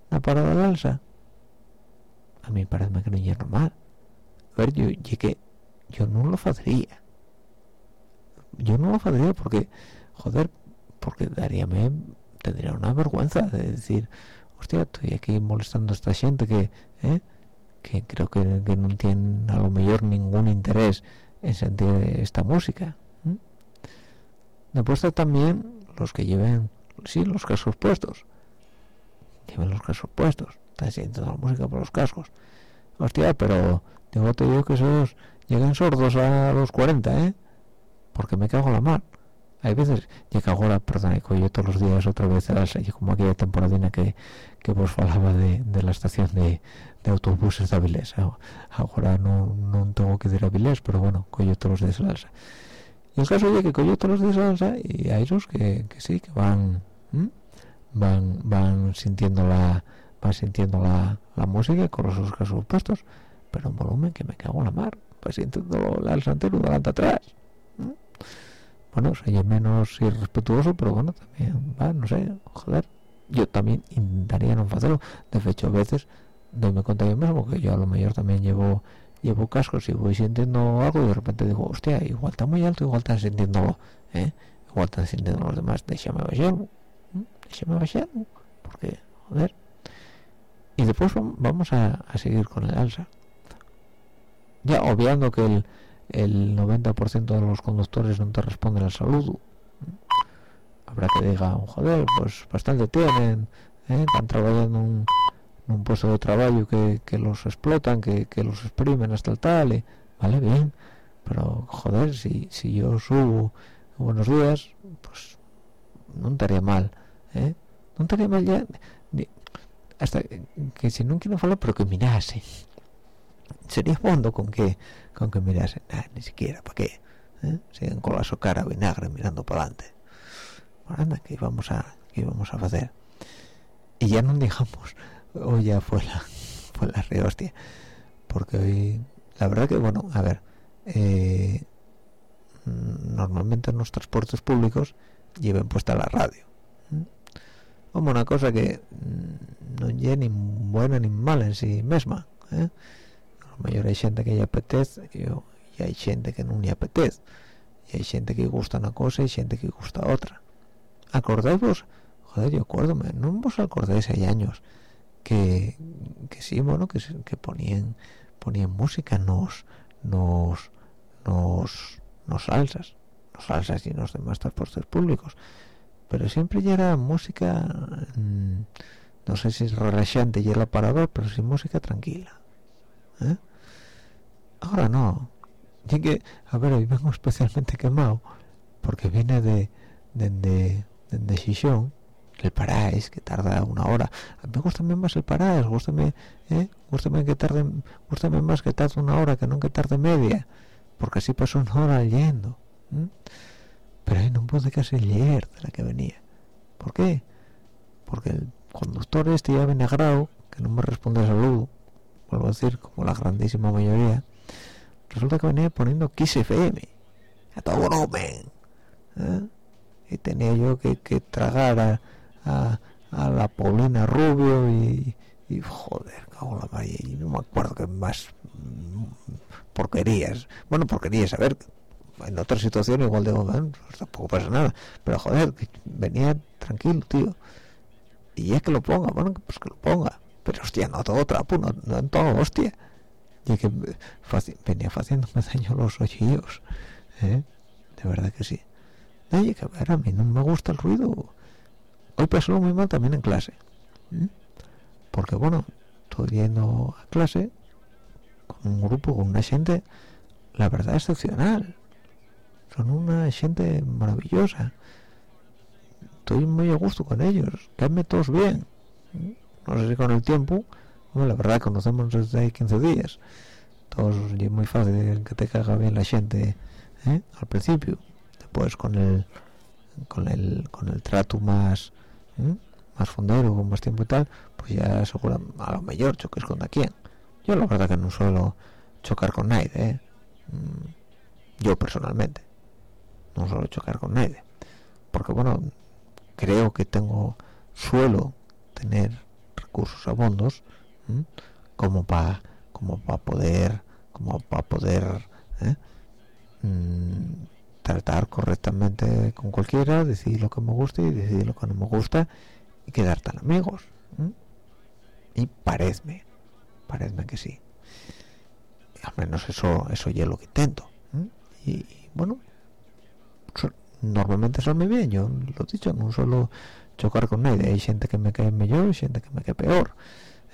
la parada del alza. A mí parece que no es normal. A ver yo que yo no lo haría yo no lo haría porque joder porque daríame tendría una vergüenza de decir hostia estoy aquí molestando a esta gente que ¿eh? que creo que, que, no tienen a lo mejor ningún interés en sentir esta música ¿eh? después también los que lleven sí los cascos puestos. Lleven los cascos puestos. Están sintiendo la música por los cascos. Hostia pero digo te digo que esos llegan sordos a los 40 eh porque me cago en la mar. Hay veces ya que ahora perdón yo todos los días otra vez y como aquella temporadina que, que vos falaba de, de la estación de, de, autobuses de Avilés. Ahora no, no tengo que ir a Avilés pero bueno cojo todos los días a alza y el caso es que cojo todos los días a alza y hay esos que, sí que van van van sintiendo la van sintiendo la, la música con los casos puestos pero en volumen que me cago en la mar pues sintiendo el santero delante atrás bueno, soy menos irrespetuoso, pero bueno, también, va, no sé, joder, yo también intentaría no hacerlo. De hecho, a veces doyme cuenta yo mismo que yo a lo mejor también llevo llevo cascos y voy sintiendo algo y de repente digo, hostia, igual está muy alto, igual están sintiéndolo, ¿eh? Igual están sintiendo los demás, déjame bajarlo, ¿eh? déjame bajarlo, porque, joder, y después vam- vamos a, seguir con el alza ya obviando que el, el 90% de los conductores no te responden al saludo habrá que digan joder pues bastante tienen ¿eh? están trabajando un, un puesto de trabajo que, que los explotan que, que los exprimen hasta el tal y, vale bien pero joder si, si yo subo buenos días pues no estaría mal ¿eh? no estaría mal ya hasta que si no quiero hablar pero que mirase. Sería fondo con que con que mirase. Nah, ni siquiera para qué ¿Eh? siguen con la socara vinagre mirando para adelante Bueno, anda que íbamos a que íbamos a hacer y ya no dejamos hoy ya fue la fue la rehostia porque hoy la verdad que bueno a ver eh, normalmente en los transportes públicos lleven puesta la radio como una cosa que mm, no es ni buena ni mala en sí misma ¿eh? a lo mejor hay gente que le apetece y, y hay gente que no le apetece. Y hay gente que gusta una cosa y gente que gusta otra. Acordáis vos joder yo acuérdome no vos acordáis hay años que, sí bueno que, ponían ponían música nos nos nos nos salsas nos salsas y los demás transportes públicos pero siempre ya era música mm, no sé si es relajante y el aparador pero sí música tranquila ¿eh? ahora no y que a ver hoy vengo especialmente quemado porque viene de de, de, de, el Paraes que tarda una hora a me gusta más el Paraes gústame ¿eh? gústame que tarde gústame más que tarde una hora que no que tarde media porque así pasó una hora leyendo ¿m? pero ahí no pude casi leer de la que venía ¿por qué? porque el conductor este ya grau que no me responde al saludo vuelvo a decir como la grandísima mayoría resulta que venía poniendo Kiss FM a todo volumen ¿eh? y tenía yo que, que tragar a, a, a la Paulina Rubio y, joder, cago la María, y no me acuerdo que más mm, porquerías, bueno, porquerías, a ver, en otra situación igual digo, "Bueno, pues tampoco pasa nada, pero joder, venía tranquilo, tío, y ya que lo ponga, bueno, pues que lo ponga, pero hostia, no todo trapo, no, no en todo, hostia, y que eh, faci- venía haciéndome daño los ojillos, ¿eh? de verdad que sí. A mí no me gusta el ruido. Hoy pasó muy mal también en clase. ¿m? Porque, bueno, estoy yendo a clase con un grupo, con una gente, la verdad, excepcional. Son una gente maravillosa. Estoy muy a gusto con ellos. Caenme todos bien. ¿m? No sé si con el tiempo, bueno, la verdad, conocemos desde ahí 15 días. Todos, es muy fácil que te caiga bien la gente ¿eh? al principio después con el con el con el trato más ¿m? más fondero con más tiempo y tal pues ya seguro a lo mejor choques con quién yo la verdad que no suelo chocar con nadie ¿eh? Mm, yo personalmente no suelo chocar con nadie porque bueno creo que tengo suelo tener recursos abondos ¿m? como para como para poder como para poder ¿eh? mm, tratar correctamente con cualquiera, decir lo que me gusta y decir lo que no me gusta y quedar tan amigos. Y parezme, parezme que sí. Al menos eso, eso ya es lo que intento. Y, y, bueno, so- normalmente sale bien, yo lo he dicho, no suelo chocar con nadie. Hay gente que me cae mejor y gente que me cae peor.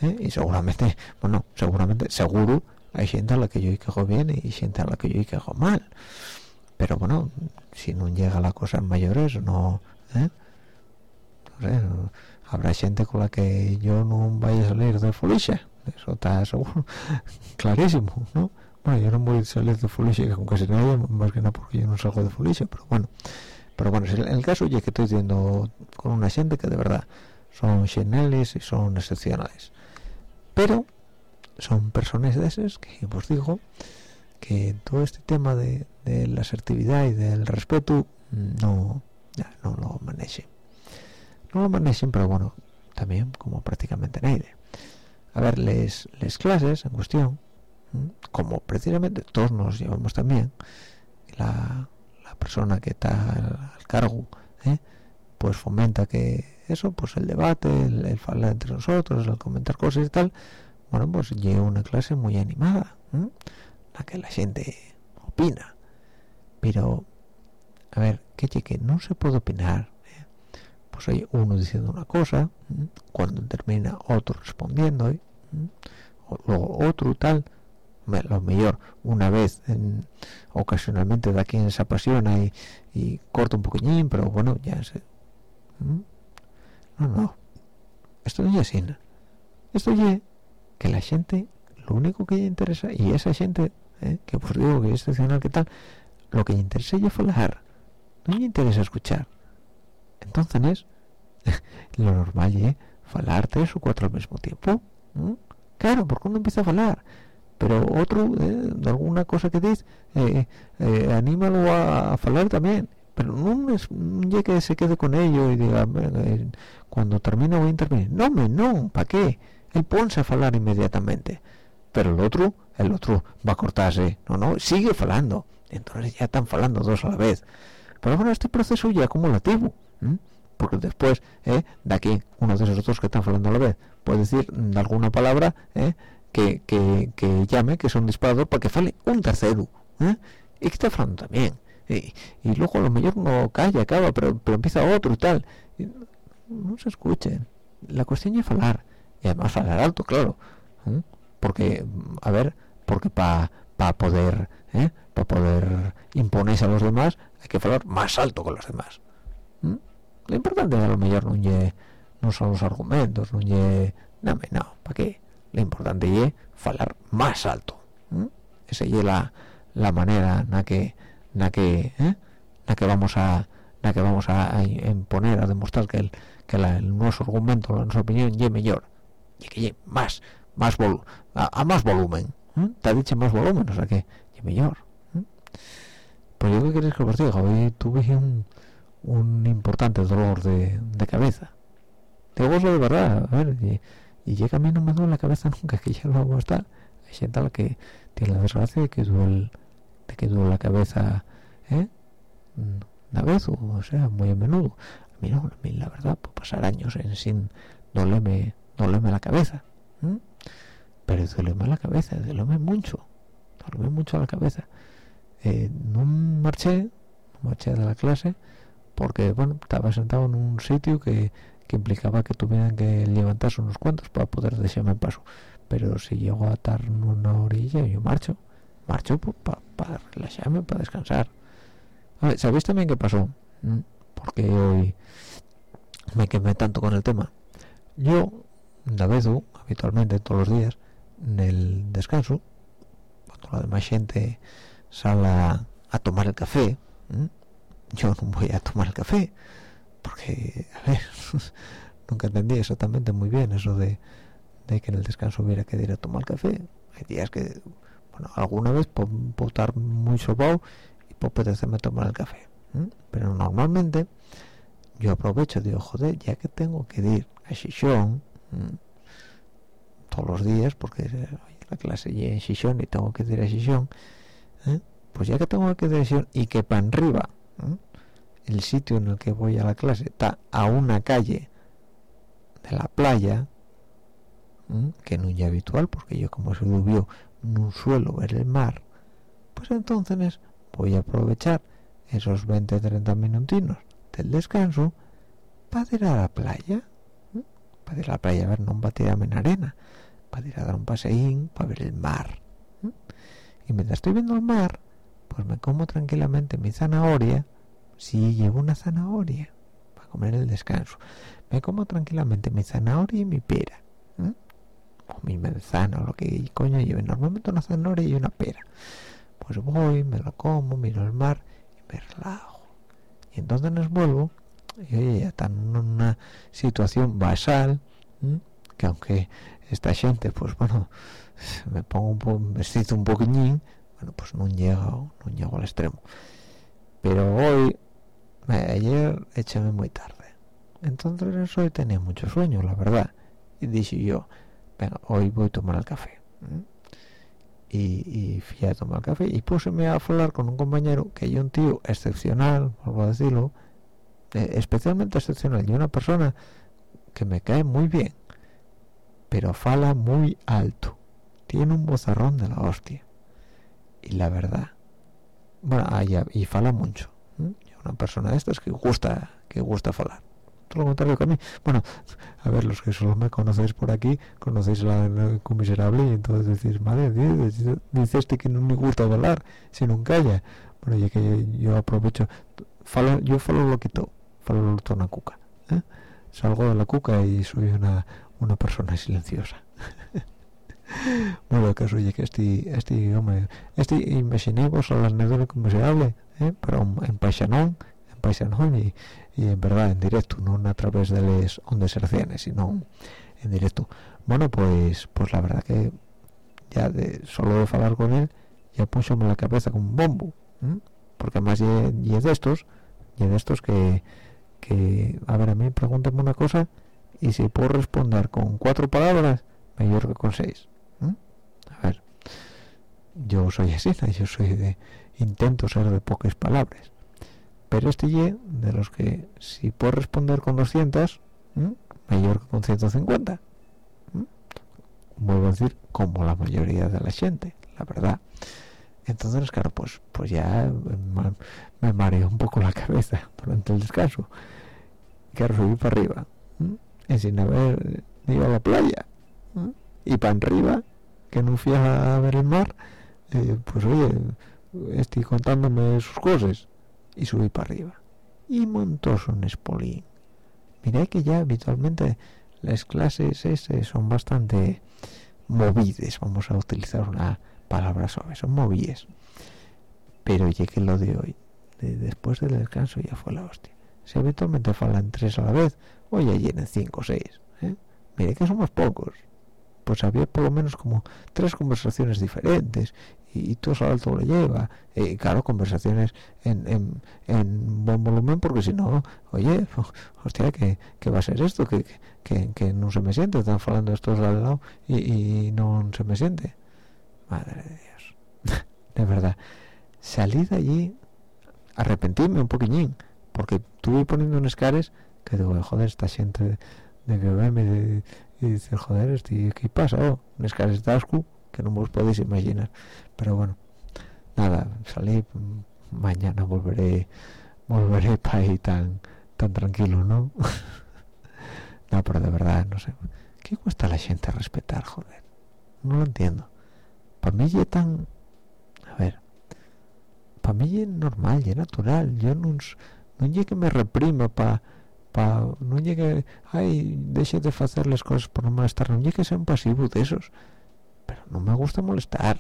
¿eh? Y seguramente, bueno, seguramente, seguro, hay gente a la que yo cago bien y gente a la que yo cago mal pero bueno si no llega la cosa en mayores no ¿eh? no sé, habrá gente con la que yo no vaya a salir de folisha eso está seguro clarísimo ¿no? bueno yo no voy a salir de folisha con casi nadie más que nada porque yo no salgo de folisha pero bueno pero bueno el, el caso ya que estoy yendo con una gente que de verdad son geniales y son excepcionales pero son personas de esas que os digo que todo este tema de, de la asertividad y del respeto no no lo manejen. No lo manejen pero bueno también como prácticamente nadie. A ver les, les clases en cuestión como precisamente todos nos llevamos también la, la persona que está al, cargo ¿eh? pues fomenta que eso pues el debate el, el hablar entre nosotros el comentar cosas y tal bueno pues lleva una clase muy animada la que la gente opina pero a ver que que no se puede opinar ¿eh? pues hay uno diciendo una cosa cuando termina otro respondiendo ¿eh? o luego otro tal lo mejor una vez en- ocasionalmente de quien se apasiona y, corta un poquillín pero bueno ya se no no esto no es esto es que la gente lo único que le interesa y esa gente ¿eh? que pues digo que es excepcional que tal lo que interesa es hablar. No le interesa escuchar. Entonces lo normal es falar tres o cuatro al mismo tiempo ¿Mm? claro porque uno empieza a hablar pero otro eh, de alguna cosa que dice eh, eh, anímalo a, hablar también pero no es es que se quede con ello y diga "Venga, eh, cuando termine voy a intervenir no me no ¿para qué? él ponse a hablar inmediatamente pero el otro el otro va a cortarse. No no sigue falando entonces ya están falando dos a la vez. Pero bueno este proceso ya acumulativo porque después eh, de aquí uno de esos dos que están falando a la vez puede decir alguna palabra eh, que, que, que llame que es un disparador para que fale un tercero ¿eh? y que está falando también. Y, y luego a lo mejor no calla acaba pero, pero empieza otro y tal. No se escuchen la cuestión es hablar y además hablar alto claro ¿eh? porque a ver porque para poder para poder imponerse a los demás hay que hablar más alto que los demás ¿Mm? lo importante a lo mejor no no son los argumentos no lle- no me- no para qué lo importante es hablar más alto ¿Mm? esa es la, la manera en la que na que ¿eh? na que vamos a na que vamos a, imponer a demostrar que el que la, el nuestro argumento la nuestra opinión es mejor y que más más vol a, más volumen ¿eh? te ha dicho más volumen o sea que es mejor ¿eh? pues yo que queréis que hoy tuve un, un importante dolor de, de cabeza digo eso de verdad a ver y, y llega a mí no me duele la cabeza nunca que ya lo hago hasta hay gente a la que tiene la desgracia de que duele que duele la cabeza ¿eh? una vez o, sea muy a menudo a mí no a mí la verdad puedo pasar años en sin dolerme dolerme la cabeza ¿m? pero dolerme la cabeza dolerme mucho dolerme mucho la cabeza eh, no marché marché de la clase porque bueno estaba sentado en un sitio que, implicaba que tuvieran que levantarse unos cuantos para poder dejarme en paso pero si llego a estar en una orilla yo marcho marcho para relajarme para descansar ¿sabéis también qué pasó? ¿Mm? porque hoy me quemé tanto con el tema yo la vez habitualmente todos los días en el descanso cuando la demás gente sale a, tomar el café yo no voy a tomar el café porque a ver nunca entendí exactamente muy bien eso de, que en el descanso hubiera que ir a tomar café. Hay días que bueno alguna vez puedo, estar muy sobao y puedo apetecerme tomar el café pero normalmente yo aprovecho digo joder ya que tengo que ir a Shishon todos los días porque la clase ya en y tengo que ir a Shishon ¿eh? pues ya que tengo que ir a Shishon y que para arriba ¿eh? el sitio en el que voy a la clase está a una calle de la playa ¿eh? que no es habitual porque yo como se llovió no suelo ver el mar pues entonces voy a aprovechar esos 20-30 minutinos del descanso para ir a la playa para ir a la playa a ver no para tirarme en arena para ir a dar un paseín para ver el mar. Y mientras estoy viendo el mar pues me como tranquilamente mi zanahoria. Si llevo una zanahoria para comer el descanso me como tranquilamente mi zanahoria y mi pera ¿eh? o mi manzana o lo que coño lleve. Normalmente una zanahoria y una pera. Pues voy me lo como miro el mar y me relajo. Y entonces nos vuelvo y oye ya están en una situación basal que aunque esta gente pues bueno me pongo un, po vestido un poquillín bueno pues no llego no llego al extremo. Pero hoy ayer échame muy tarde. Entonces hoy tenía mucho sueño la verdad. Y dije yo venga hoy voy a tomar el café y, fui a tomar el café y púseme a hablar con un compañero que hay un tío excepcional vuelvo a decirlo eh, especialmente excepcional y una persona que me cae muy bien pero fala muy alto tiene un bozarrón de la hostia. Y la verdad bueno ah, ya, y fala mucho ¿eh? una persona de estas que gusta que gusta falar. Todo lo contrario que a mí. Bueno a ver los que solo me conocéis por aquí conocéis la, la miserable y entonces decís madre dice, dice este que no me gusta hablar si no calla bueno ya que yo aprovecho falo, yo falo lo quito falo lo una cuca ¿eh? salgo de la cuca y soy una una persona silenciosa bueno, caso é que este, este, home, este imaginemos a las negras como se hable, eh? pero en paisanón, en paisanón e, e en verdade en directo, non a través de las ondas hercianas, sino en directo. Bueno, pues, pues la verdad que ya de solo de falar con él, ya en la cabeza como un bombo, ¿eh? porque además y de estos, y de estos que, que, a ver, a mí pregúntame una cosa, y si puedo responder con cuatro palabras, mejor que con seis. Yo soy así yo soy de intento ser de pocas palabras. Pero este y de los que si puedo responder con 200 mayor que con 150 vuelvo a decir como la mayoría de la gente la verdad. Entonces claro pues pues ya me, mareó un poco la cabeza durante el descanso claro subí para arriba y sin haber ido a la playa y para arriba que no fui a ver el mar eh, pues oye estoy contándome sus cosas. Y subí para arriba. Y montó un espolín mirá que ya habitualmente las clases ese son bastante movides vamos a utilizar una palabra suave son movides pero llegué lo de hoy después del descanso ya fue la hostia. Si habitualmente falan tres a la vez hoy ya llenen cinco o seis ¿eh? que somos pocos pues había por lo menos como tres conversaciones diferentes y, todo eso alto lo lleva y claro conversaciones en, en, buen volumen porque si no oye hostia ¿qué, va a ser esto que, que, no se me siente están hablando estos al lado y, no se me siente. Madre de Dios. De verdad. Salí de allí arrepentirme un poquillín porque estuve poniendo unos cares que digo joder esta gente de que de, y dice joder este qué pasa oh, unas asco que no os podéis imaginar pero bueno nada salí mañana volveré volveré para ahí tan tan tranquilo no no pero de verdad no sé qué cuesta la gente respetar joder no lo entiendo. Para mí ya tan a ver para mí es normal y natural yo no no que me reprima para pa no llegue ay deje de hacer las cosas por no molestar no llegue a ser un pasivo de esos. Pero no me gusta molestar.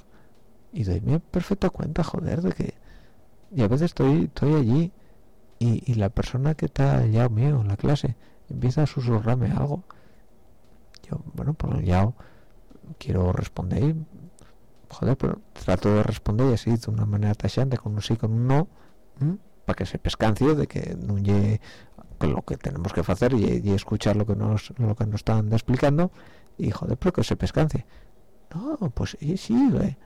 Y doyme perfecta cuenta joder de que y a veces estoy estoy allí y, la persona que está allá mío en la clase empieza a susurrarme algo. Yo bueno pues ya quiero responder joder pero trato de responder y así de una manera tachante con un sí con un no para que se pescancie de que no llegue lo que tenemos que hacer y, escuchar lo que nos lo que nos están explicando y joder pero que se pescance. No pues sí güey.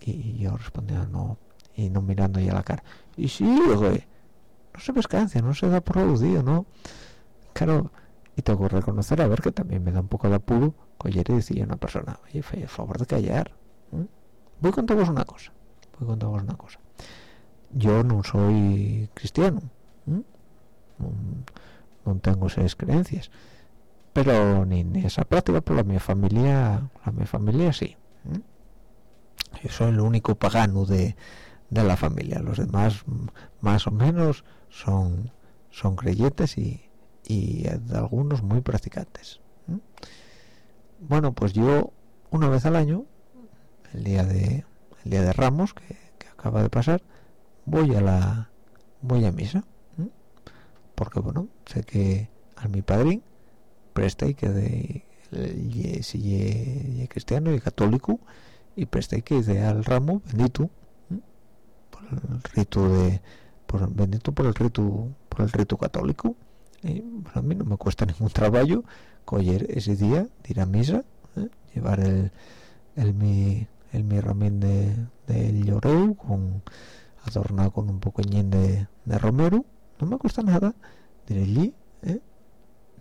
Y yo respondía no y no mirando ya la cara. Y sí güey. No se pescance no se da por aludido no claro y tengo que reconocer a ver que también me da un poco de apuro ayer decía una persona oye por favor de callar voy a contaros una cosa voy a contaros una cosa. Yo no soy cristiano no, tengo esas creencias. Pero ni en esa práctica por la mi familia la mi familia sí yo soy el único pagano de, la familia. Los demás más o menos son son creyentes y, y algunos muy practicantes bueno pues yo una vez al año el día de el día de Ramos que, que acaba de pasar voy a la voy a misa porque bueno sé que a mi padre presta y que de si cristiano y católico y presta y que de al ramo bendito por el rito de por bendito por el rito por el rito católico a mí no me cuesta ningún trabajo coger ese día ir a misa ¿eh? llevar el, el mi el mi ramén de, de lloreu con adornado con un de, de romero no me cuesta nada. De allí ¿eh?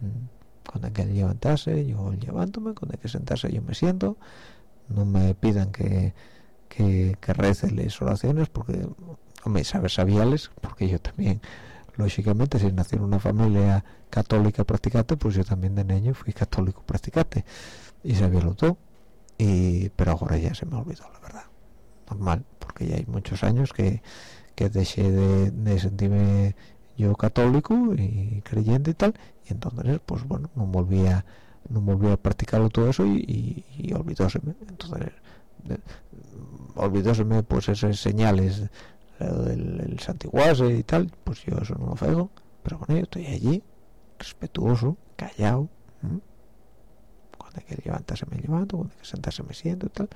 Mm, cuando hay que levantarse yo levanto cuando hay que sentarse yo me siento. No me pidan que que, que rece las oraciones porque me saber sabiales porque yo también lógicamente si nací en una familia católica practicante pues yo también de niño fui católico practicante y sabía lo todo. Y pero ahora ya se me olvidó la verdad. Normal porque ya hay muchos años que, que dejé de, sentirme yo católico y creyente y tal y entonces pues bueno no volvía no volví a practicarlo todo eso y, y, olvidóseme. Entonces olvidóseme pues esas señales del el santiguase y tal pues yo eso no lo fego pero bueno yo estoy allí respetuoso callado cuando hay que levantarse me levanto cuando hay que sentarse me siento y tal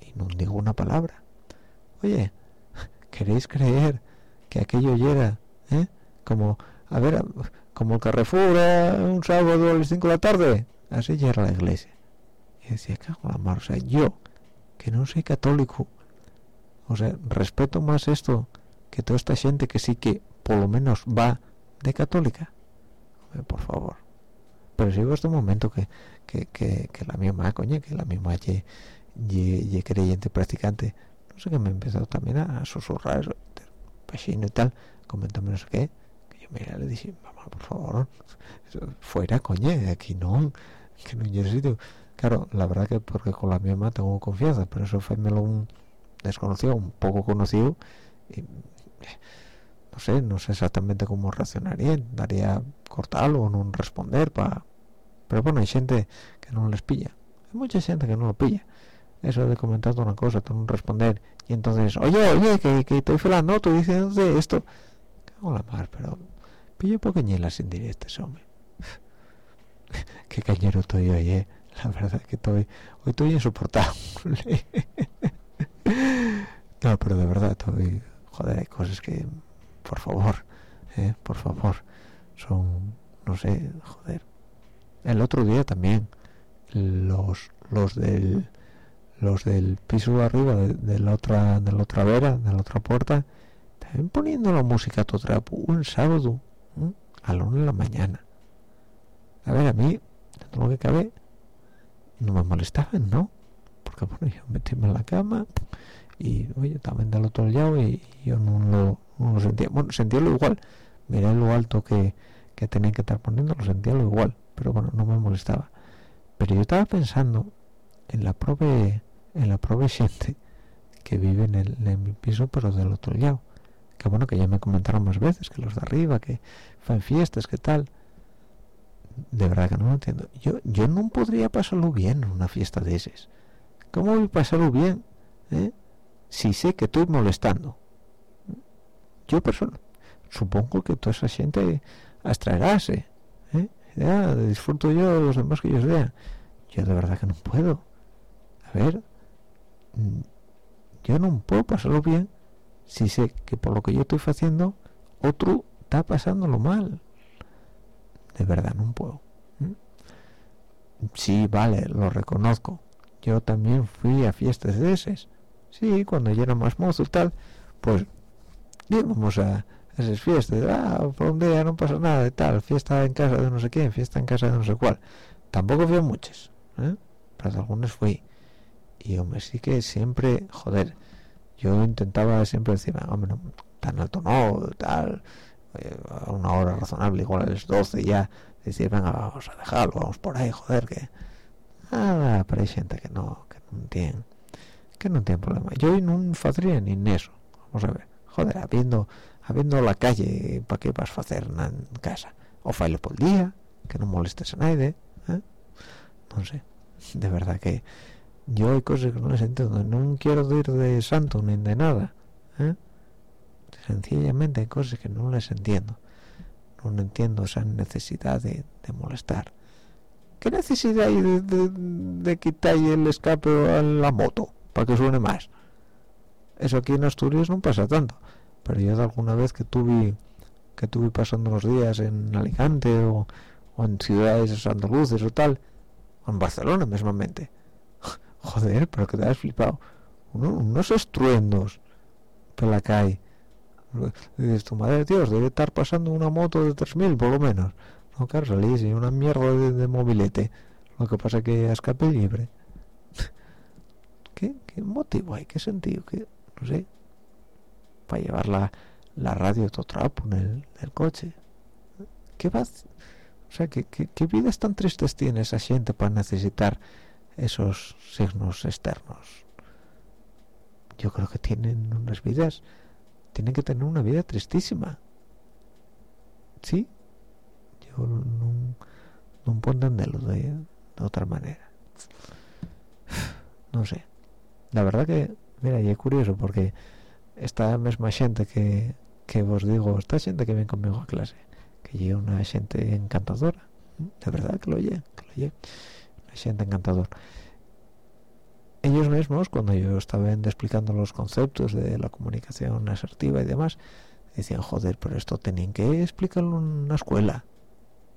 y no digo una palabra. Oye queréis creer que aquello llega ¿eh? Como a ver como el Carrefour un sábado a las 5 de la tarde. Así llega la iglesia. Y decía cago la mar o sea yo que no soy católico o sea respeto más esto que toda esta gente que sí que por lo menos va de católica. Por favor. Pero si este momento que, que, que, la misma coña que la misma ye, ye, creyente practicante no sé que me he empezado también a susurrar eso, y tal coméntame no sé qué mira le dije mamá por favor fuera coña aquí no que no hay sitio claro la verdad que porque con la misma tengo confianza pero eso fue un desconocido un poco conocido y no sé no sé exactamente cómo reaccionaría daría cortarlo o no responder para pero bueno hay gente que no les pilla hay mucha gente que no lo pilla. Eso de comentar una cosa no responder y entonces oye oye que, que estoy filando tú diciendo esto cago la mar pero pillo pequeñelas indirectas hombre. Qué cañero estoy hoy eh. La verdad que estoy hoy estoy insoportable. No pero de verdad estoy joder hay cosas que por favor eh, por favor son no sé joder. El otro día también los los del los del piso de arriba de, la otra de la otra vera de la otra puerta también poniendo la música todo trapo un sábado a la una de la mañana. A ver a mí todo lo que cabe no me molestaban no porque bueno yo metíme en la cama y oye también del otro lado y yo no lo, no sentía. Bueno sentía lo igual. Miré lo alto que, que tenía que estar poniendo lo sentía lo igual pero bueno no me molestaba. Pero yo estaba pensando en la propia en la propia gente que vive en, el, en mi piso pero del otro lado. Que bueno que ya me comentaron más veces que los de arriba que fan fiestas que tal de verdad que no lo entiendo. Yo yo no podría pasarlo bien en una fiesta de esas. ¿cómo voy a pasarlo bien eh? si sé que estoy molestando. Yo persona supongo que toda esa gente abstraerase ¿eh? disfruto yo los demás que ellos vean. Yo de verdad que no puedo. A ver mm, yo no puedo pasarlo bien si sé que por lo que yo estoy haciendo otro está pasándolo mal. De verdad no puedo. Sí vale lo reconozco. Yo también fui a fiestas de esas. Sí cuando yo era más mozo tal pues íbamos a esas fiestas. Ah por un día no pasa nada de tal fiesta en casa de no sé quién fiesta en casa de no sé cuál. Tampoco fui a muchas ¿eh? pero algunas fui. Y hombre sí que siempre joder yo intentaba siempre decir hombre no, tan alto no tal a una hora razonable igual a las 12 ya decir venga vamos a dejarlo vamos por ahí joder que ah pero hay gente que no que no tiene que no tiene problema. Yo no podría ni en eso. Vamos a ver. Joder habiendo habiendo la calle para qué vas a hacer en casa o failo por el día que no molestes a nadie ¿eh? no sé. De verdad que yo hay cosas que no les entiendo. No quiero ir de santo ni de nada ¿eh? Sencillamente hay cosas que no les entiendo. No entiendo esa necesidad de, molestar. ¿qué necesidad hay de, de, de quitar el escape a la moto para que suene más eso aquí en Asturias no pasa tanto pero yo de alguna vez que tuve que tuve pasando unos días en Alicante o, en ciudades andaluces o tal o en Barcelona mismamente joder pero que te has flipado unos estruendos por la calle dices tu madre Dios debe estar pasando una moto de 3000 por lo menos no claro salís y una mierda de, de mobilete. Lo que pasa que escape libre. ¿Qué, qué motivo hay qué sentido qué no sé. Para llevar la, la radio todo trapo en el, el coche. Qué vas o sea ¿qué, qué, qué vidas tan tristes tiene esa gente para necesitar esos signos externos yo creo que tienen unas vidas tienen que tener una vida tristísima. Sí yo no, puedo entenderlo de, de otra manera. No sé. La verdad que mira y es curioso porque esta misma gente que, que os digo esta gente que viene conmigo a clase que lleva una gente encantadora de verdad que lo oye que lo oye. Una gente encantadora ellos mismos cuando yo estaba explicando los conceptos de la comunicación asertiva y demás decían joder pero esto tenían que explicarlo en una escuela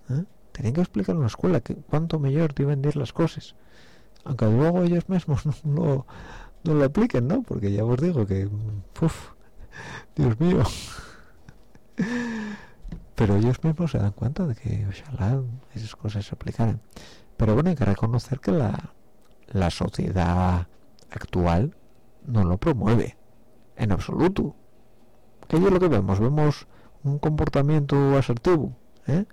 ¿eh? tenían que explicarlo en una escuela que cuánto mejor te vender las cosas. Aunque luego ellos mismos no, lo apliquen no porque ya os digo que uf, Dios mío. Pero ellos mismos se dan cuenta de que ojalá esas cosas se aplicaran. Pero bueno hay que reconocer que la la sociedad actual no lo promueve en absoluto que es lo que vemos vemos un comportamiento asertivo ¿eh?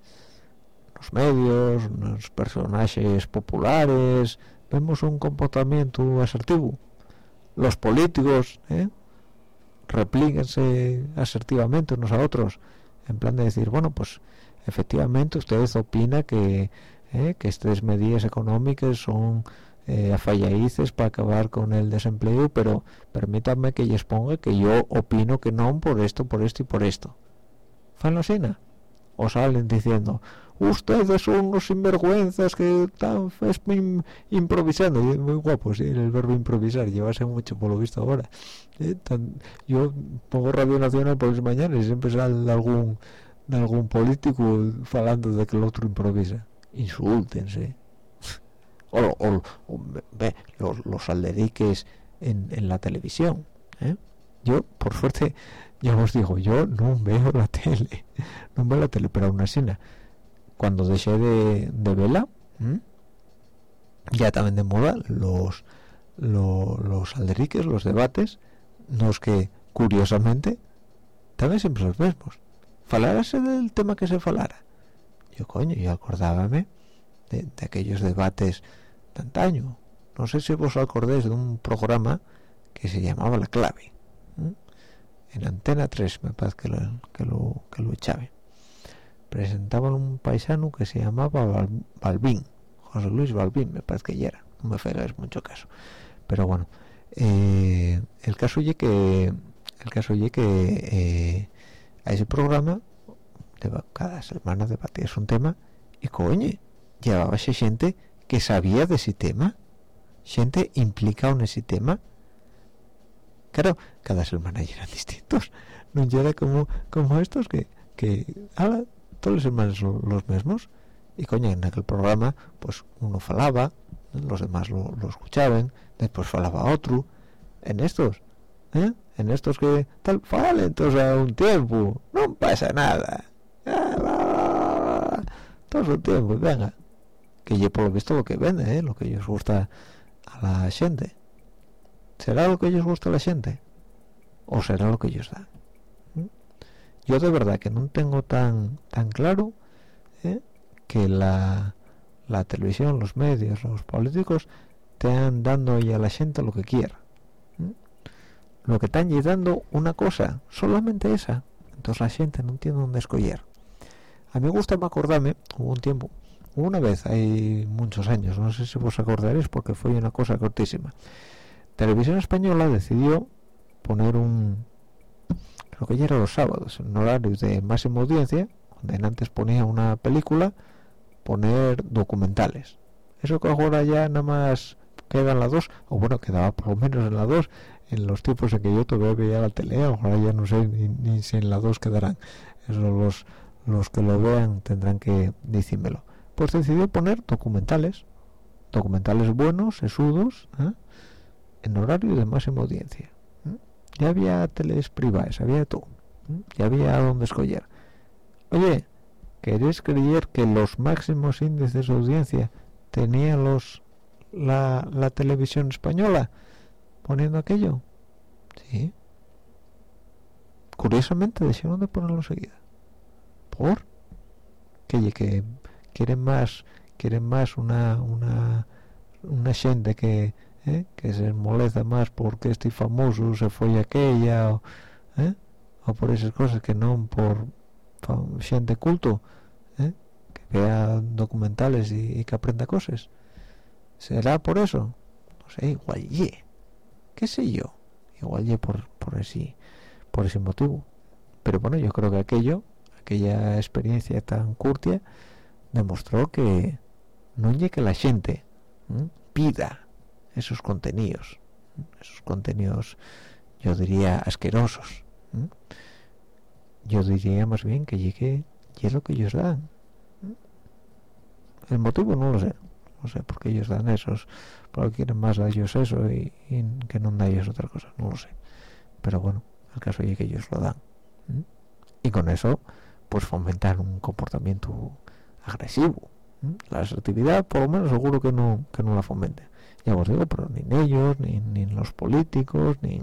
los medios los personajes populares vemos un comportamiento asertivo los políticos ¿eh? replíquense asertivamente unos a otros en plan de decir bueno pues efectivamente usted opina que ¿eh? que estas medidas económicas son eh, afallaices para acabar con el desempleo pero permítanme que les ponga que yo opino que no por esto por esto y por esto. Fanosina o salen diciendo ustedes son unos sinvergüenzas que están improvisando y muy guapo sí el verbo improvisar llevase mucho por lo visto ahora. ¿eh? Tan, yo pongo Radio Nacional por las mañanas y siempre sale algún algún político hablando de que el otro improvisa. Insúltense o, o, o ve, los, los alderiques en, en la televisión ¿eh? yo por suerte ya os digo yo no veo la tele no veo la tele pero aún así cuando dejé de, de vela ya también de moda los lo, los alderiques los debates los que curiosamente también siempre los mismos. Falárase del tema que se falara yo coño yo acordábame de, aquellos debates de antaño. No sé si vos acordáis de un programa que se llamaba La Clave. En Antena 3 me parece que lo, que lo, que lo. Presentaban un paisano que se llamaba Bal, Balbín, José Luis Balbín, me parece que ya era. No me fegáis mucho caso. Pero bueno, eh, el caso oye que el caso oye que eh, a ese programa cada semana debatías un tema y coño llevaba esa gente que sabía de ese tema gente implicada en ese tema claro cada semana eran distintos no era como como estos que que ahora todos los hermanos los mismos. Y coño en aquel programa pues uno falaba los demás lo, escuchaban después falaba otro. En estos ¿eh? en estos que tal falen entonces a un tiempo. No pasa nada. Todo el tiempo venga que yo por lo visto lo que vende ¿eh? lo que ellos gusta a la gente será lo que ellos gusta a la gente o será lo que ellos dan ¿Mm? yo de verdad que no tengo tan tan claro ¿eh? que la, la televisión los medios los políticos te han dando ya a la gente lo que quiera ¿Mm? lo que están dando una cosa solamente esa entonces la gente no tiene dónde escoger a mí me gusta me acordarme hubo un tiempo una vez hay muchos años no sé si vos acordaréis porque fue una cosa cortísima. Televisión española decidió poner un creo que ya era los sábados en horario de máxima audiencia donde antes ponía una película poner documentales. Eso que ahora ya nada más queda en la 2 o bueno quedaba por lo menos en la 2 en los tiempos en que yo todavía veía la tele ahora ya no sé ni, ni si en la 2 quedarán. Eso los los que lo vean tendrán que decírmelo pues decidió poner documentales documentales buenos, sesudos ¿eh? en horario de máxima audiencia ¿eh? ya había teles privadas, había todo ¿m? y había a dónde escoger oye ¿queréis creer que los máximos índices de audiencia tenían los la, la televisión española poniendo aquello sí curiosamente dejaron de ponerlo enseguida por que que quieren más quieren más una una una gente que ¿eh? que se molesta más porque este famoso se fue aquella o, ¿eh? o por esas cosas que no por gente culto ¿eh? que vea documentales y, y que aprenda cosas será por eso no sé igual ye qué sé yo igual ye por por ese por ese motivo pero bueno yo creo que aquello aquella experiencia tan curtia demostró que no ye que la gente pida esos contenidos esos contenidos yo diría asquerosos yo diría más bien que llegue y lo que ellos dan el motivo no lo sé no sé por qué ellos dan esos porque quieren más a ellos eso y, que no da ellos otra cosa no lo sé pero bueno el caso es que ellos lo dan y con eso pues fomentar un comportamiento agresivo la asertividad por lo menos seguro que no que no la fomente. Ya os digo pero ni en ellos ni, ni en los políticos ni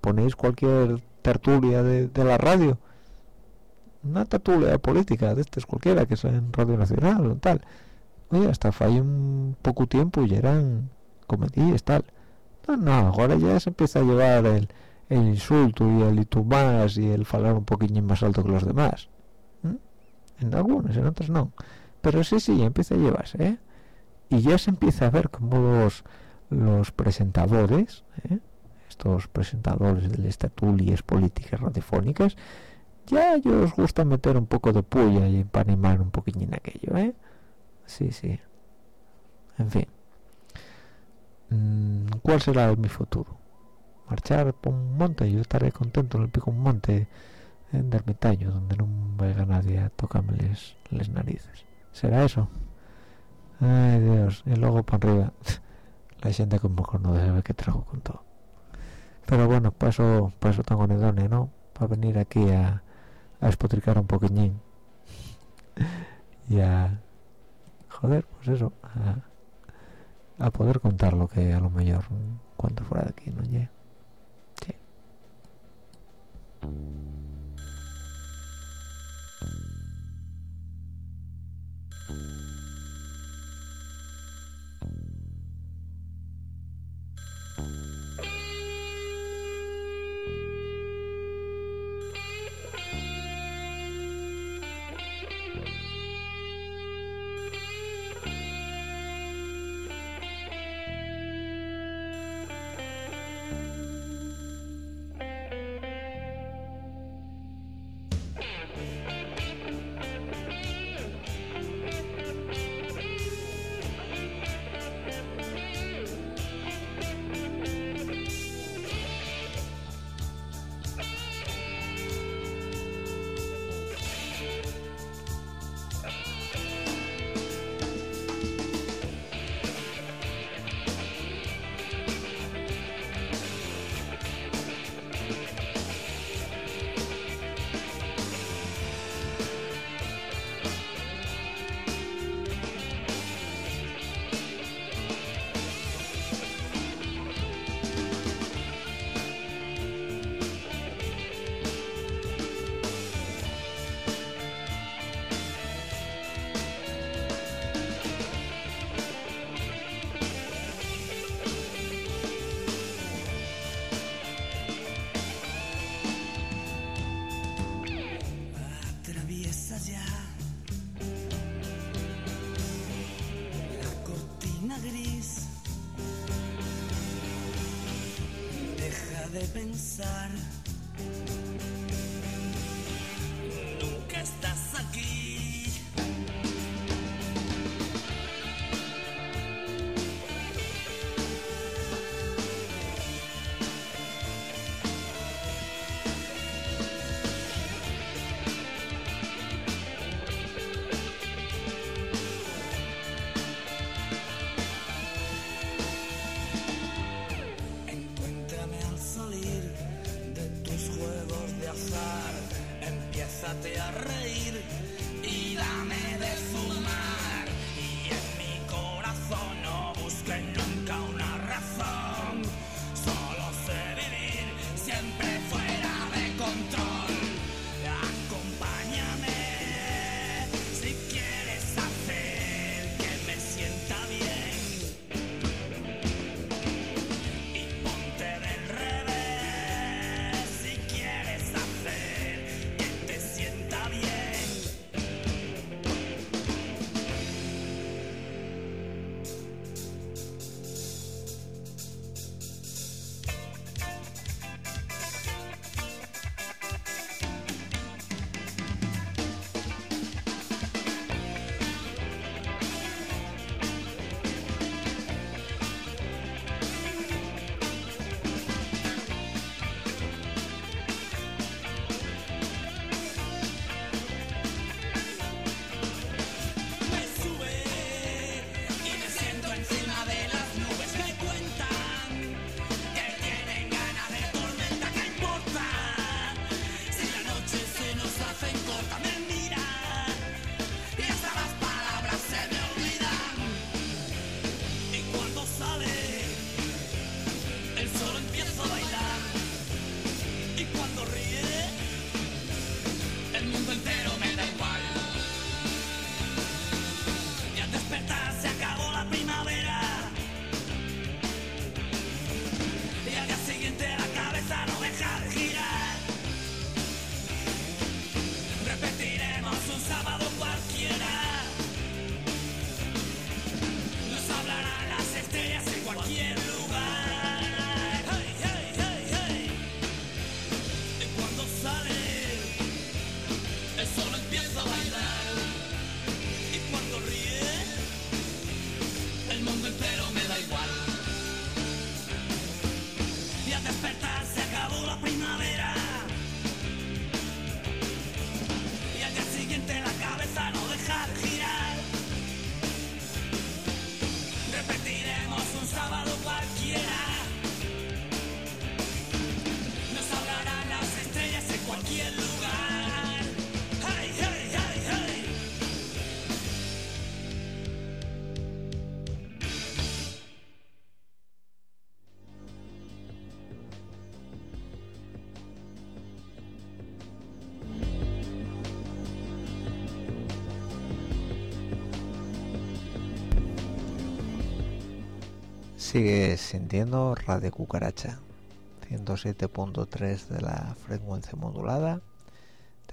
ponéis cualquier tertulia de, la radio. Una tertulia política de estas cualquiera que sea en Radio Nacional o tal. Oye hasta falla un poco tiempo y eran comedías tal. No, no, ahora ya se empieza a llevar el, el insulto y el y más y el falar un poquillo más alto que los demás. En algunos, en otros no pero sí, sí, empieza a llevarse ¿eh? y ya se empieza a ver como los los presentadores ¿eh? estos presentadores de las tertulias políticas radiofónicas ya ellos gusta meter un poco de puya y para animar un poquillín aquello ¿eh? sí, sí en fin Mm, ¿cuál será mi futuro? marchar por un monte yo estaré contento en el pico un monte en ermitaño donde no vaya nadie a tocarme les, les narices ¿será eso? ay Dios y luego para arriba la gente como que no debe que trago con todo pero bueno paso paso tan conedone ¿no? para venir aquí a, a espotricar un poquillín y a joder pues eso a, poder contar lo que a lo mejor cuando fuera de aquí no llegue Sí. De pensar. Sigue sintiendo Radio Cucaracha 107.3 de la frecuencia modulada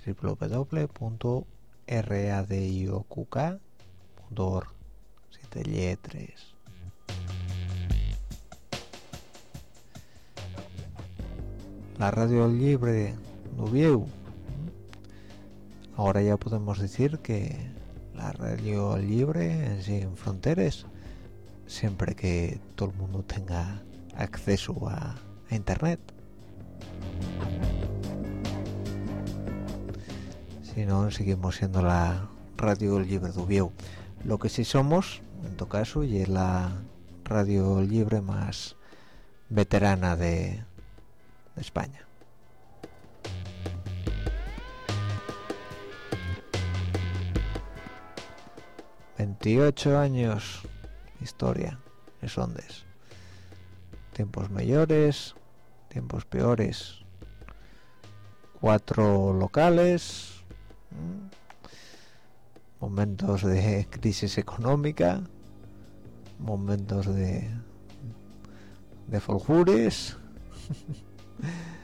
www.radiocq.org 7 letras. La radio libre Nubieu ahora ya podemos decir que la radio libre sin fronteras siempre que todo el mundo tenga acceso a, internet. Si no seguimos siendo la radio libre Nubieu lo que sí somos en todo caso y es la radio libre más veterana de, de España. 28 años historia es ondes tiempos mayores tiempos peores. Cuatro locales momentos de crisis económica momentos de de folgures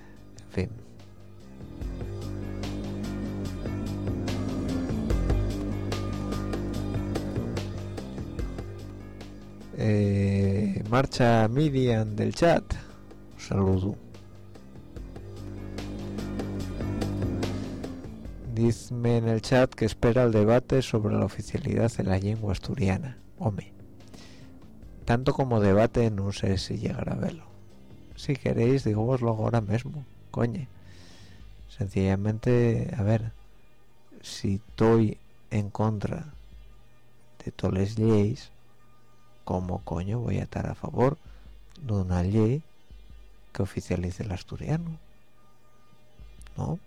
Eh, marcha Miriam del chat. Un saludo. Dizme en el chat que espera el debate sobre la oficialidad de la lengua asturiana. Home Tanto como debate no sé si llegará a verlo. Si queréis digamos ahora mismo Coñe Sencillamente, a ver Si estoy en contra de todas las ¿cómo coño voy a estar a favor de una ley que oficialice el asturiano? ¿No?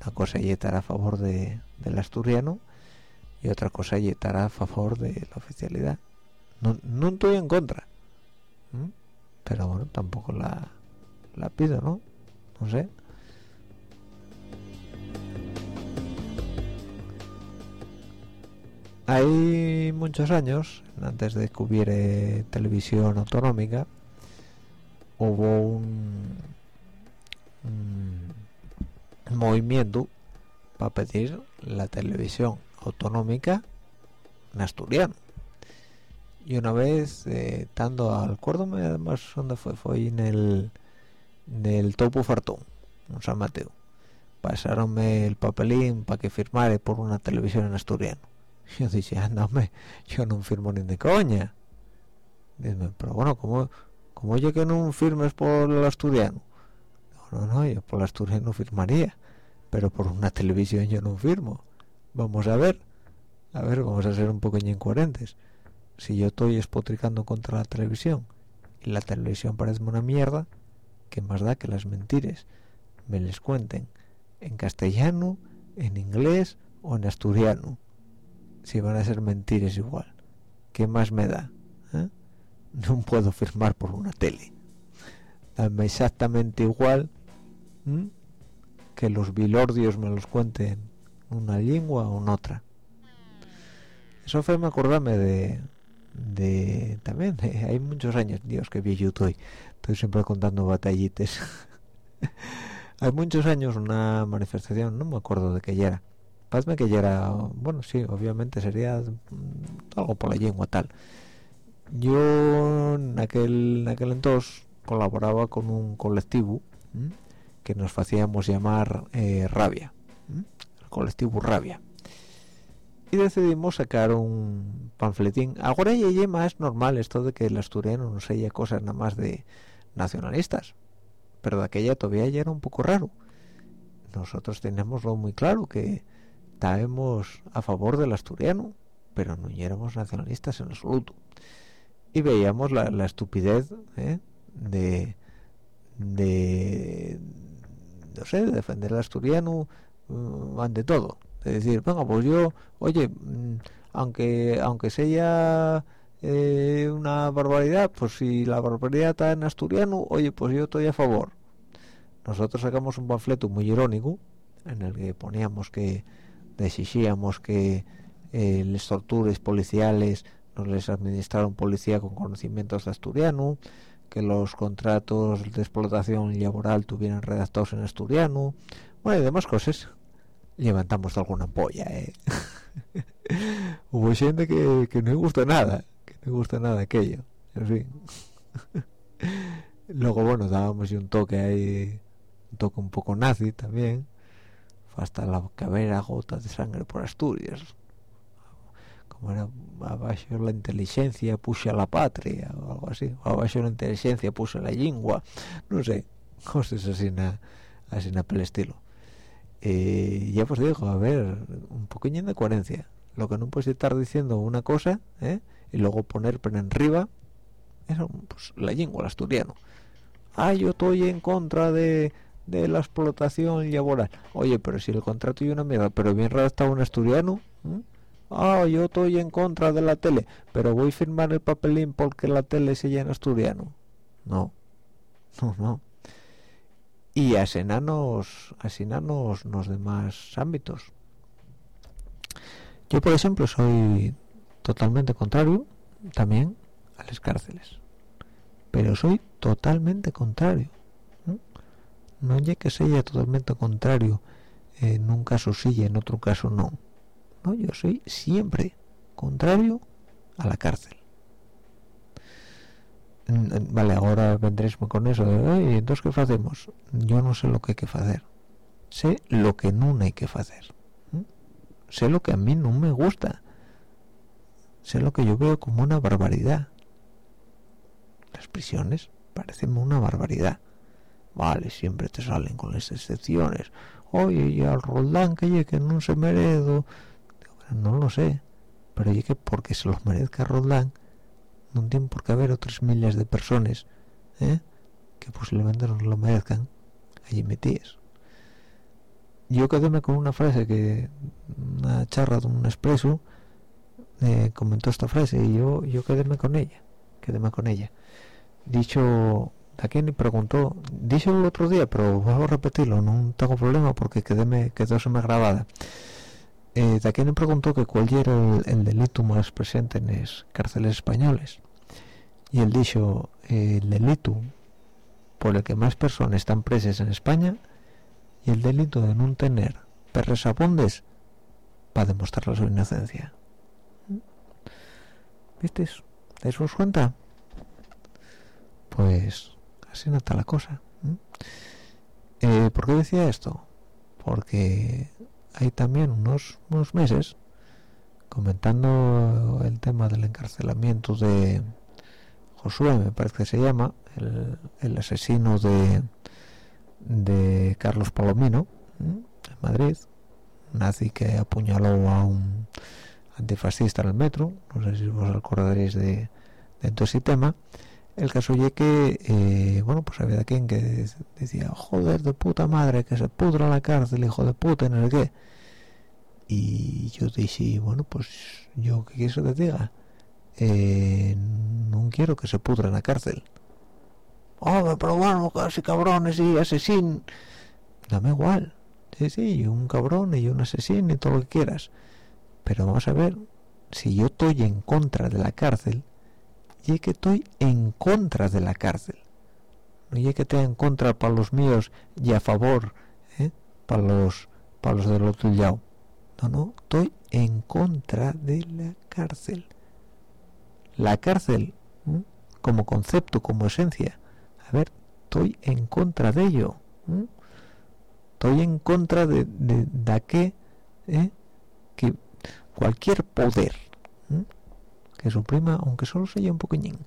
Una cosa es estar a favor de, del asturiano y otra cosa es estar a favor de la oficialidad. No, no estoy en contra, pero bueno, tampoco la pido, ¿no? No sé. Hay muchos años antes de que televisión autonómica hubo un, movimiento para pedir la televisión autonómica en asturiano. Y una vez eh, estando al acuérdome además dónde fue fue en el en el Topo Fartón en San Mateo. Pasaronme el papelín para que firmara por una televisión en asturiano yo dije, anda, hombre, yo no firmo ni de coña. Dime, pero bueno, ¿cómo, cómo oye que no firmes por el asturiano? No, no, no, yo por el asturiano firmaría, pero por una televisión yo no firmo. Vamos a ver, a ver, vamos a ser un poco incoherentes. Si yo estoy espotricando contra la televisión y la televisión parece una mierda, ¿qué más da que las mentiras me les cuenten en castellano, en inglés o en asturiano? Si van a ser mentiras igual. ¿qué más me da? ¿Eh? no puedo firmar por una tele. Dame exactamente igual que los bilordios me los cuenten una lengua o en otra. Eso fue me acordarme de de también de- hay muchos años dios que viejo estoy estoy siempre contando batallites. Hay muchos años una manifestación no me acuerdo de qué era Parece que ya era, bueno, sí, obviamente sería mm, algo por la lengua tal. Yo en aquel, en aquel entonces colaboraba con un colectivo que nos hacíamos llamar eh, Rabia, el colectivo Rabia. Y decidimos sacar un panfletín. Ahora ya más normal esto de que el asturiano no se cosas nada más de nacionalistas. Pero de aquella todavía ya era un poco raro. Nosotros teníamoslo muy claro que estábamos a favor del asturiano, pero no éramos nacionalistas en absoluto. y veíamos la, estupidez ¿eh? de de no sé de defender al asturiano mm, ante todo de decir venga pues yo oye mm, aunque aunque sea eh, una barbaridad pues si la barbaridad está en asturiano oye pues yo estoy a favor nosotros sacamos un panfleto muy irónico en el que poníamos que exigíamos que eh, las torturas policiales nos les administraron policía con conocimientos de asturiano que los contratos de explotación laboral tuvieran redactados en asturiano. Bueno y demás cosas. Levantamos alguna polla ¿eh? hubo gente que, que no le gusta nada que no le gusta nada aquello en fin. Luego bueno dábamos un toque ahí un toque un poco nazi también hasta la cabera gotas de sangre por Asturias. Como era abajo la inteligencia puxa la patria o algo así. O abajo la inteligencia puxa la lengua no sé cosas así na, así na pel estilo. Eh, ya pues digo a ver un poquillo de coherencia. Lo que no puedes estar diciendo una cosa ¿eh? y luego poner en arriba eso pues la lengua el asturiano. Ah yo estoy en contra de de la explotación laboral. Oye, pero si el contrato y una mierda, pero bien redactado un asturiano. Ah, yo estoy en contra de la tele, pero voy a firmar el papelín porque la tele se en asturiano. No, no, no. Y asinanos, asinanos los demás ámbitos. Yo, por ejemplo, soy totalmente contrario también a las cárceles. Pero soy totalmente contrario no es que sea totalmente contrario en un caso sí y en otro caso no. No yo soy siempre contrario a la cárcel. Vale ahora vendréis con eso de, entonces qué hacemos yo no sé lo que hay que hacer. Sé lo que no hay que hacer sé lo que a mí no me gusta. Sé lo que yo veo como una barbaridad. Las prisiones parecen una barbaridad vale siempre te salen con las excepciones. Oye y al Roldán que que no se meredo. No lo sé pero que porque se los merezca Roldán no tiene por qué haber otras miles de personas ¿eh? que posiblemente no lo merezcan. Allí metíes yo quedéme con una frase que una charra de un expreso eh, comentó esta frase y yo yo quedéme con ella quedéme con ella. Dicho aquí me preguntó, dije el otro día, pero voy a repetirlo, no tengo problema porque quedéme, me grabada. Eh, de me preguntó que cuál era el, delito más presente en las cárceles españoles. Y él dijo, el delito por el que más personas están presas en España y el delito de no tener perres abondes para demostrar su inocencia. ¿Viste? ¿Te das cuenta? Pues así no está la cosa eh, ¿por qué decía esto? porque hay también unos, unos meses comentando el tema del encarcelamiento de Josué me parece que se llama el, asesino de de Carlos Palomino en Madrid nazi que apuñaló a un antifascista en el metro no sé si os acordaréis de, de todo ese tema el caso es que eh, bueno pues había quien que decía joder de puta madre que se pudra la cárcel hijo de puta en el qué. Y yo dije bueno pues yo qué quieres que te diga eh, no quiero que se pudra en la cárcel oh pero bueno casi cabrones y asesinos dame igual. Sí sí un cabrón y un asesino y todo lo que quieras. Pero vamos a ver si yo estoy en contra de la cárcel y que estoy en contra de la cárcel. No y que estoy en contra para los míos y a favor ¿eh? para los para los del otro lado. No no estoy en contra de la cárcel. La cárcel como concepto como esencia. A ver estoy en contra de ello estoy en contra de, de, de ¿eh? que cualquier poder que suprima, aunque solo sea un poquillín,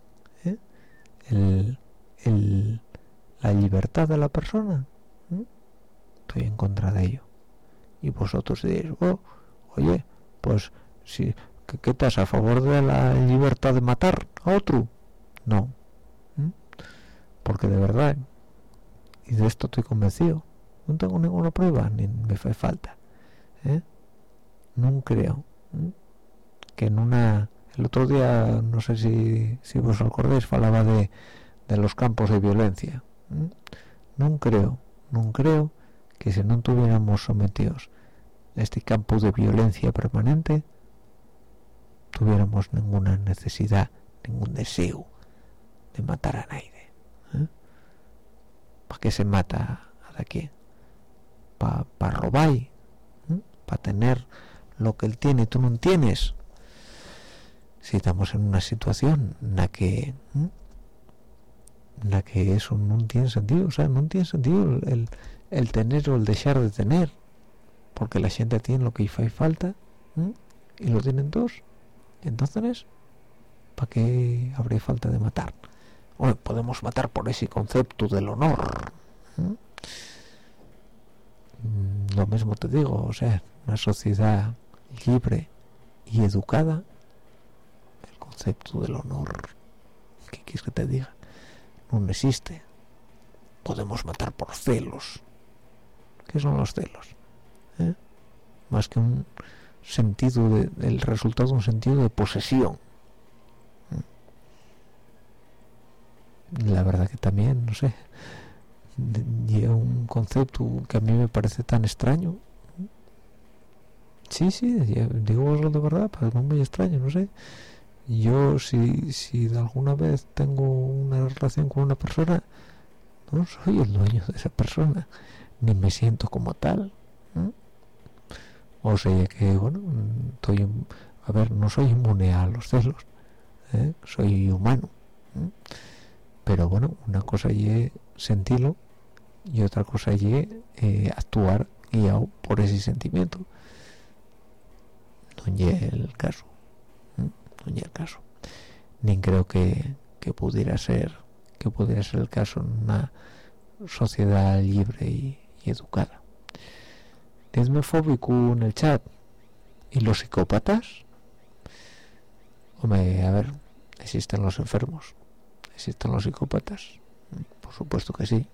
¿eh? la libertad de la persona. Estoy en contra de ello. Y vosotros diréis, oh, oye, pues si, ¿qué, estás a favor de la libertad de matar a otro? no ¿Mm? porque de verdad y de esto estoy convencido no tengo ninguna prueba ni me hace falta ¿eh? no creo que en una el otro día no sé si, si vos acordáis falaba de, de los campos de violencia no creo no creo que si no tuviéramos sometidos a este campo de violencia permanente tuviéramos ninguna necesidad ningún deseo de matar a nadie ¿eh? ¿para qué se mata a aquí? para robar ¿eh? para tener lo que él tiene y tú no tienes si estamos en una situación en la que en la que eso no tiene sentido o sea no tiene sentido el, el tener o el dejar de tener porque la gente tiene lo que hace falta y lo tienen todos. Entonces ¿para qué habría falta de matar? Bueno, podemos matar por ese concepto del honor mm, lo mismo te digo o sea una sociedad libre y educada concepto del honor. ¿qué quieres que te diga? no existe. Podemos matar por celos. ¿qué son los celos? ¿Eh? más que un sentido de, el resultado de un sentido de posesión. La verdad que también no sé lleva un concepto que a mí me parece tan extraño. Sí sí digo de verdad es muy extraño no sé yo si, si de alguna vez tengo una relación con una persona no soy el dueño de esa persona ni me siento como tal o sea que bueno estoy a ver no soy inmune a los celos ¿eh? soy humano pero bueno una cosa es sentirlo y otra cosa es eh, actuar guiado por ese sentimiento. No es el caso no el caso ni creo que, que pudiera ser que pudiera ser el caso en una sociedad libre y, educada Dime fóbico en el chat y los psicópatas a ver existen los enfermos ¿Existen los psicópatas? Por supuesto que sí.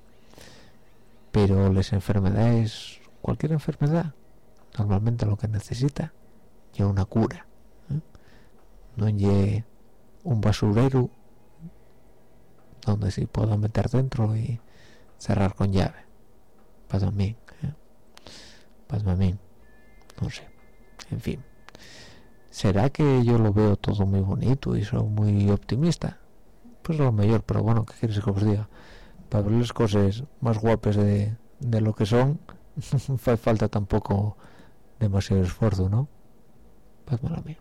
Pero las enfermedades, cualquier enfermedad, normalmente lo que necesita es una cura. ¿Eh? No es un basurero donde se pueda meter dentro y cerrar con llave. Para mí. ¿eh? Para mí. No sé. En fin. ¿Será que yo lo veo todo muy bonito y soy muy optimista? pues lo mejor pero bueno ¿qué quieres que os diga? para ver las cosas más guapas de, de lo que son no hace falta tampoco demasiado esfuerzo ¿no? mala mía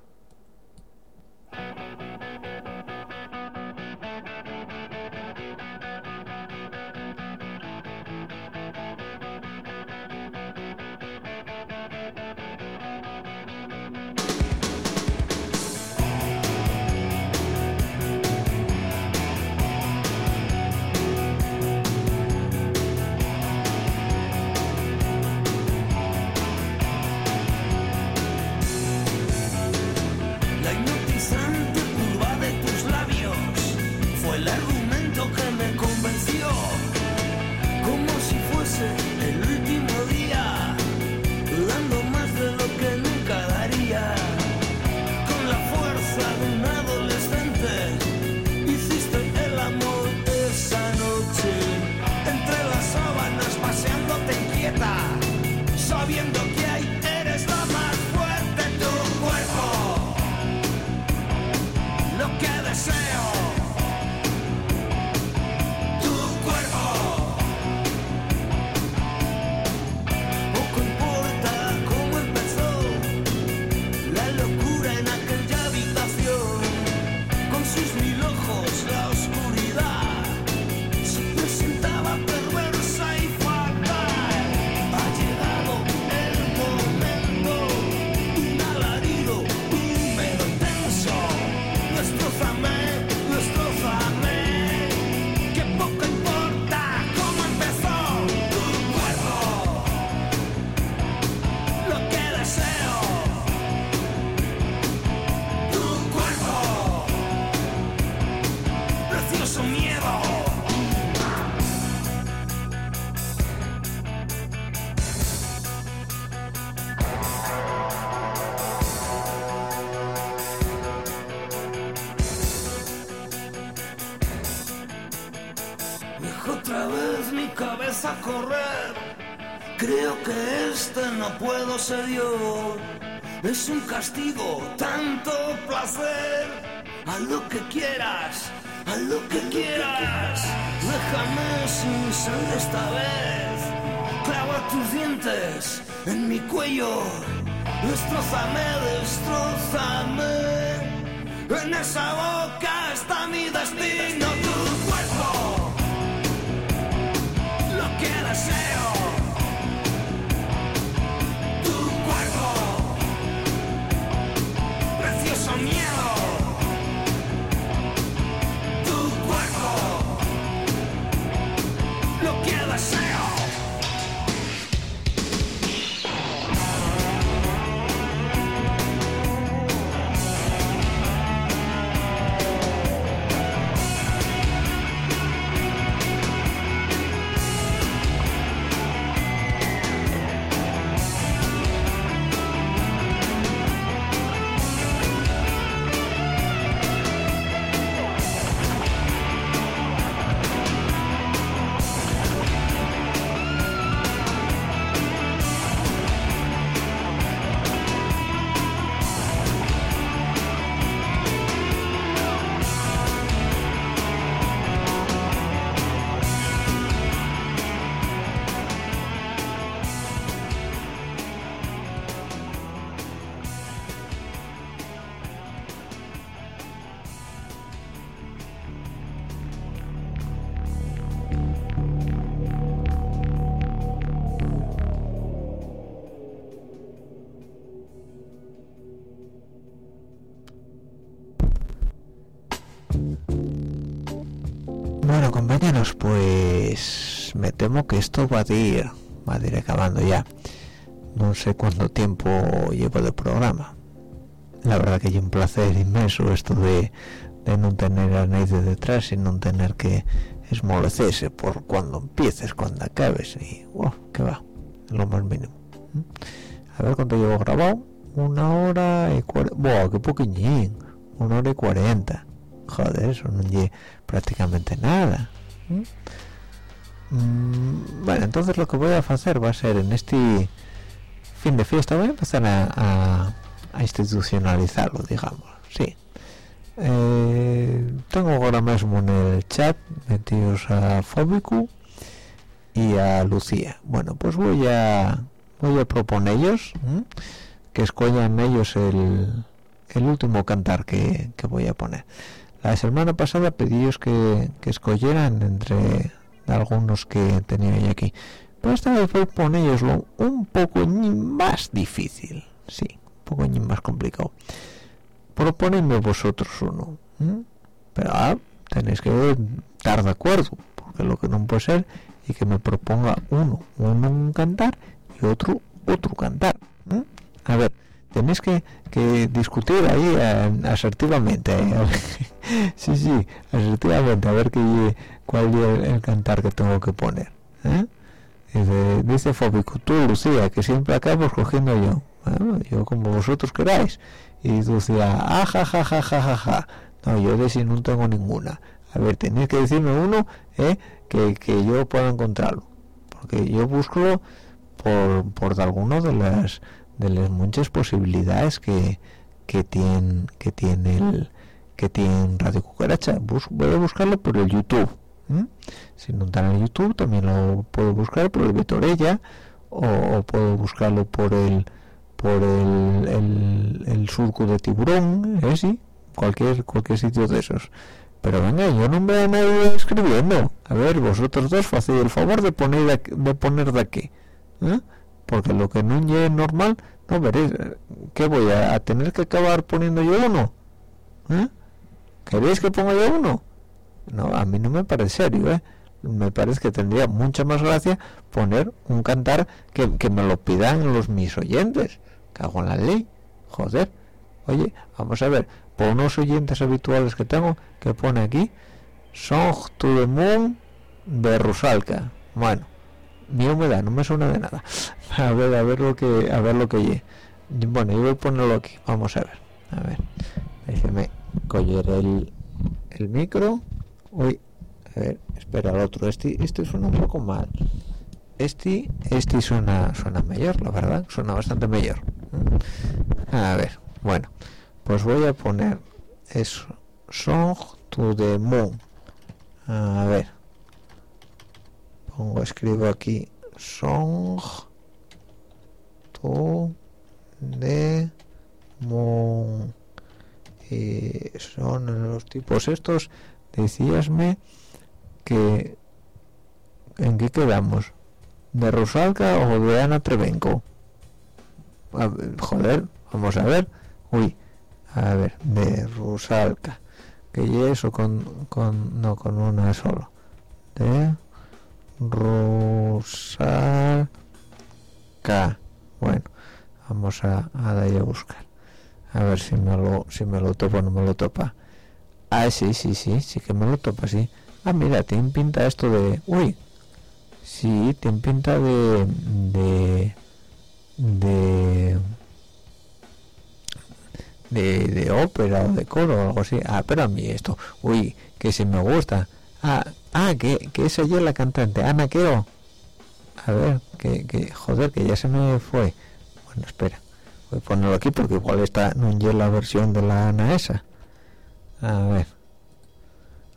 Es un castigo, tanto placer. Haz lo que quieras, haz lo que quieras. Déjame sin sangre esta vez. Clava tus dientes en mi cuello. Destrozame, destrozame. En esa boca está mi destino, temo que esto va a ir, va a ir acabando ya. No sé cuánto tiempo llevo de programa. La verdad que es un placer inmenso esto de, de no tener a nadie detrás y no tener que esmolecerse por cuando empieces, cuando acabes. Y, que va, lo más mínimo. A ver cuánto llevo grabado. Una hora y cuarenta. ¡Wow, qué poquillín! Una hora y cuarenta. Joder, eso no lleva prácticamente nada. ¿Mm? Mm, bueno, entonces lo que voy a hacer va a ser en este fin de fiesta, voy a empezar a, a- institucionalizarlo, digamos. Sí. Eh, tengo ahora mismo en el chat metidos a Fóbico y a Lucía. Bueno, pues voy a voy a proponer ellos ¿m? que escojan ellos el, el último cantar que, voy a poner. La semana pasada pedí ellos que, que escogieran entre algunos que tenía yo aquí. Pero esta vez voy un poco más difícil. Sí, un poco más complicado. Proponedme vosotros uno. Pero ah, tenéis que estar de acuerdo. Porque lo que no puede ser es que me proponga uno, uno un cantar y otro otro cantar. A ver, tenéis que, que discutir ahí eh, asertivamente. eh. sí, sí, asertivamente, a ver qué, cuál es el, cantar que tengo que poner. ¿eh? Dice, dice Fóbico, tú Lucía, que siempre acabo escogiendo yo. Bueno, yo como vosotros queráis. Y tú decías, ah, ja, ja, ja, ja. No, yo de si no tengo ninguna. A ver, tenéis que decirme uno eh, que, que yo pueda encontrarlo. Porque yo busco por, por alguno de las de las muchas posibilidades que, que tiene que tiene el que tiene Radio Cucaracha. Bus- voy a buscarlo por el YouTube. Si no está en YouTube, también lo puedo buscar por el Vitorella o, o puedo buscarlo por el por el, el, surco de tiburón, ¿eh? sí, cualquier cualquier sitio de esos. Pero venga, yo no a nadie escribiendo. A ver, vosotros dos hacéis el favor de poner aquí- de poner de aquí. ¿eh? Porque lo que no es normal, no veréis. eh, ¿Qué voy a, a tener que acabar poniendo yo uno? ¿Eh? ¿Queréis que ponga yo uno? No, a mí no me parece serio, ¿eh? Me parece que tendría mucha más gracia poner un cantar que, que me lo pidan los mis oyentes. Cago en la ley. Joder. Oye, vamos a ver. Por unos oyentes habituales que tengo, que pone aquí, Song to the Moon de Rusalka. Bueno, mi humedad no me suena de nada. A ver, a ver lo que, a ver lo que ye. Bueno, yo voy a ponerlo aquí. Vamos a ver. A ver. Déjeme coger el, el micro. Uy, a ver, espera el otro este este suena un poco mal. Este este suena suena mejor la verdad suena bastante mejor a ver bueno pues voy a poner eso song to the moon. A ver pongo escribo aquí song to the moon. Y son los tipos estos decíasme que en qué quedamos de Rusalka o de Ana Trevenco joder vamos a ver. Uy a ver de Rusalka que y eso con, con no con una solo. De Rusalka bueno vamos a, a darle a buscar. A ver si me lo si me lo topa o no me lo topa ah sí sí sí sí que me lo topa sí. Ah mira tiene pinta esto de uy sí tiene pinta de de de de, ópera o de coro o algo así. Ah pero a mí esto uy que si me gusta. Ah ah que, que es la cantante Ana a ver que, que joder que ya se me fue. Bueno espera voy a ponerlo aquí porque igual está no es la versión de la Ana esa a ver.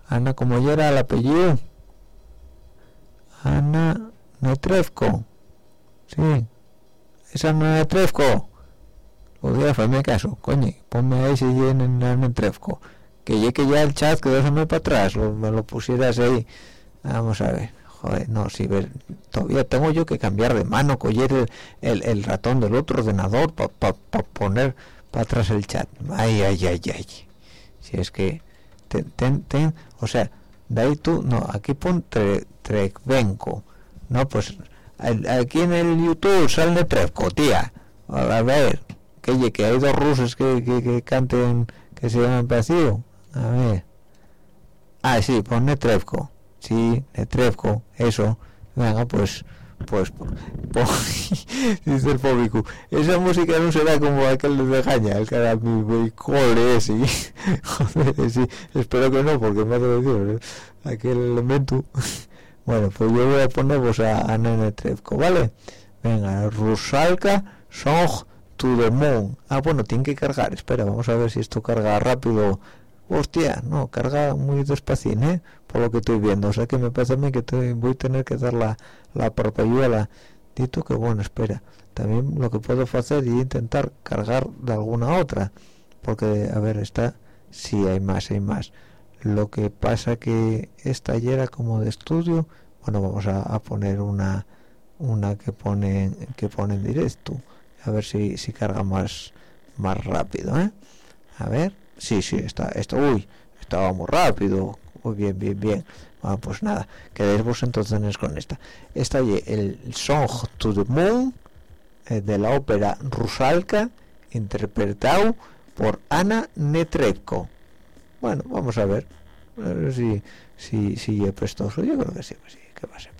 Ana como ya era el apellido. Ana Netrevko sí. Esa Ana Netrevko Podría hacerme caso, coño, ponme ahí si en el Netrevko que llegue ya el chat que déjame para atrás, me lo pusieras ahí. Vamos a ver, joder, no, si ver, todavía tengo yo que cambiar de mano, coger el, el, ratón del otro ordenador para poner para atrás el chat. Ay, ay, ay, ay. Si es que, ten, ten, ten o sea, de ahí tú, no, aquí pon tre, Trekvenko. No, pues aquí en el YouTube sale Netrevko, tía. A ver, que, que hay dos rusos que, que, que canten que se llaman vacío a ver ah sí pon Netrevko sí Netrevko eso venga pues pues dice el público esa música no será como aquel de Jaña el que era mi cole ese joder sí. Espero que no porque me ha decir aquel elemento. Bueno pues yo voy a poner pues a, a Netrevko vale venga Rusalka Song to the moon. Ah bueno tiene que cargar. Espera vamos a ver si esto carga rápido hostia no carga muy despacio ¿eh? por lo que estoy viendo. O sea que me parece a mí que voy a tener que dar la, la parpayuela dito que bueno espera. También lo que puedo hacer es intentar cargar de alguna otra. Porque a ver está sí hay más hay más. Lo que pasa que esta ya era como de estudio. Bueno vamos a, a poner una una que pone que pone en directo. A ver si, si carga más más rápido ¿eh? a ver sí sí está esto uy estaba muy rápido. Muy bien bien bien. Bueno, pues nada quedéis vos entonces con esta. Esta el Song to the Moon eh, de la ópera Rusalka interpretado por Ana Netrebko. Bueno vamos a ver a ver si si si es prestoso yo creo que sí que sí que va a ser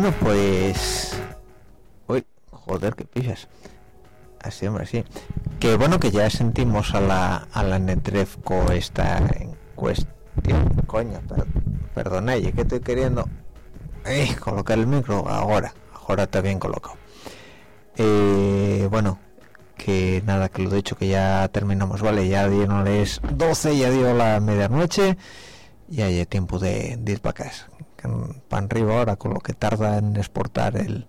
Bueno, pues... Uy, joder, qué pillas. Así, hombre, sí. Que bueno que ya sentimos a la, a la Netrefco esta en. Coño, per, perdonad, que estoy queriendo eh, colocar el micro ahora. Ahora está bien colocado. Eh, bueno, que nada, que lo he dicho que ya terminamos, vale, ya dieron las 12, ya dio la medianoche y hay tiempo de, de ir para casa. Para arriba ahora con lo que tarda en exportar el,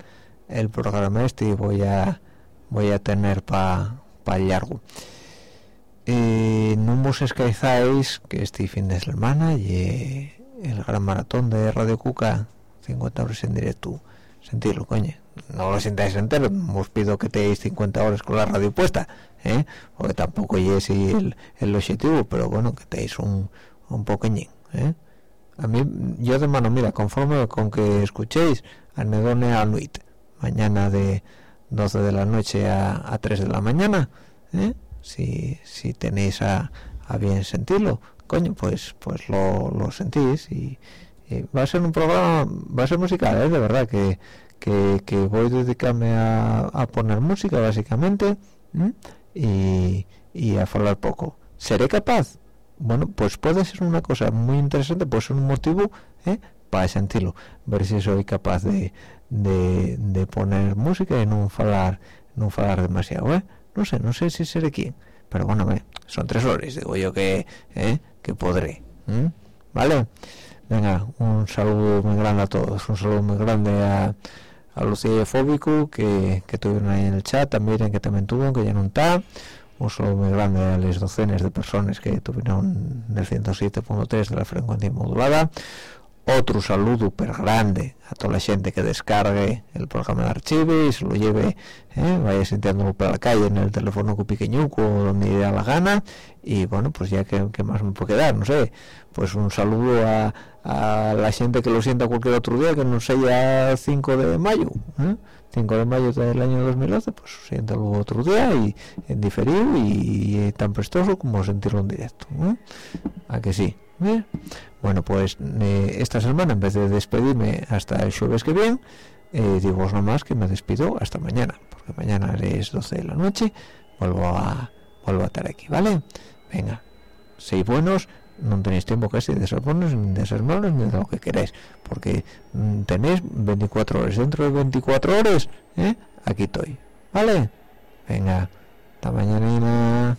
el programa este y voy a voy a tener para pa largo. Eh, no os escaizáis que este fin de semana y el gran maratón de Radio Cuca 50 horas en directo sentirlo coño no lo sintáis entero os pido que tenéis 50 horas con la radio puesta ¿eh? porque tampoco es el, el objetivo pero bueno que tenéis un, un poqueñín ¿eh? A mí yo de mano mira conforme con que escuchéis anedone a nuit mañana de 12 de la noche a, 3 de la mañana ¿eh? si, si tenéis a, a, bien sentirlo coño pues pues lo, lo sentís y, va a ser un programa va a ser musical ¿eh? de verdad que, que, que, voy a dedicarme a, a poner música básicamente y, y a hablar poco seré capaz bueno pues puede ser una cosa muy interesante puede ser un motivo ¿eh? para sentirlo ver si soy capaz de, de, poner música y no hablar no hablar demasiado ¿eh? no sé no sé si seré quién pero bueno son tres horas digo yo que ¿eh? que podré vale venga un saludo muy grande a todos un saludo muy grande a a Lucía Fóbico que, que tuvieron ahí en el chat también que también tuvo que ya no está un saludo muy grande a las docenas de personas que tuvieron el 107.3 de la frecuencia modulada otro saludo super grande a toda la gente que descargue el programa de archivo y se lo lleve ¿eh? vaya sintiéndolo por la calle en el teléfono pequeñuco donde dé la gana y bueno pues ya que, más me puede quedar no sé pues un saludo a, a, la gente que lo sienta cualquier otro día que no sea 5 de mayo ¿eh? 5 de mayo del año 2011 pues siéntalo otro día y en diferido y, tan prestoso como sentirlo en directo ¿eh? a que sí ¿Eh? bueno pues eh, esta semana en vez de despedirme hasta el jueves que viene eh, digo nomás que me despido hasta mañana porque mañana es 12 de la noche vuelvo a vuelvo a estar aquí vale venga seis buenos no tenéis tiempo casi de ser buenos ni de ser malos ni de lo que queráis porque mm, tenéis 24 horas. Dentro de 24 horas ¿eh? aquí estoy vale venga hasta mañana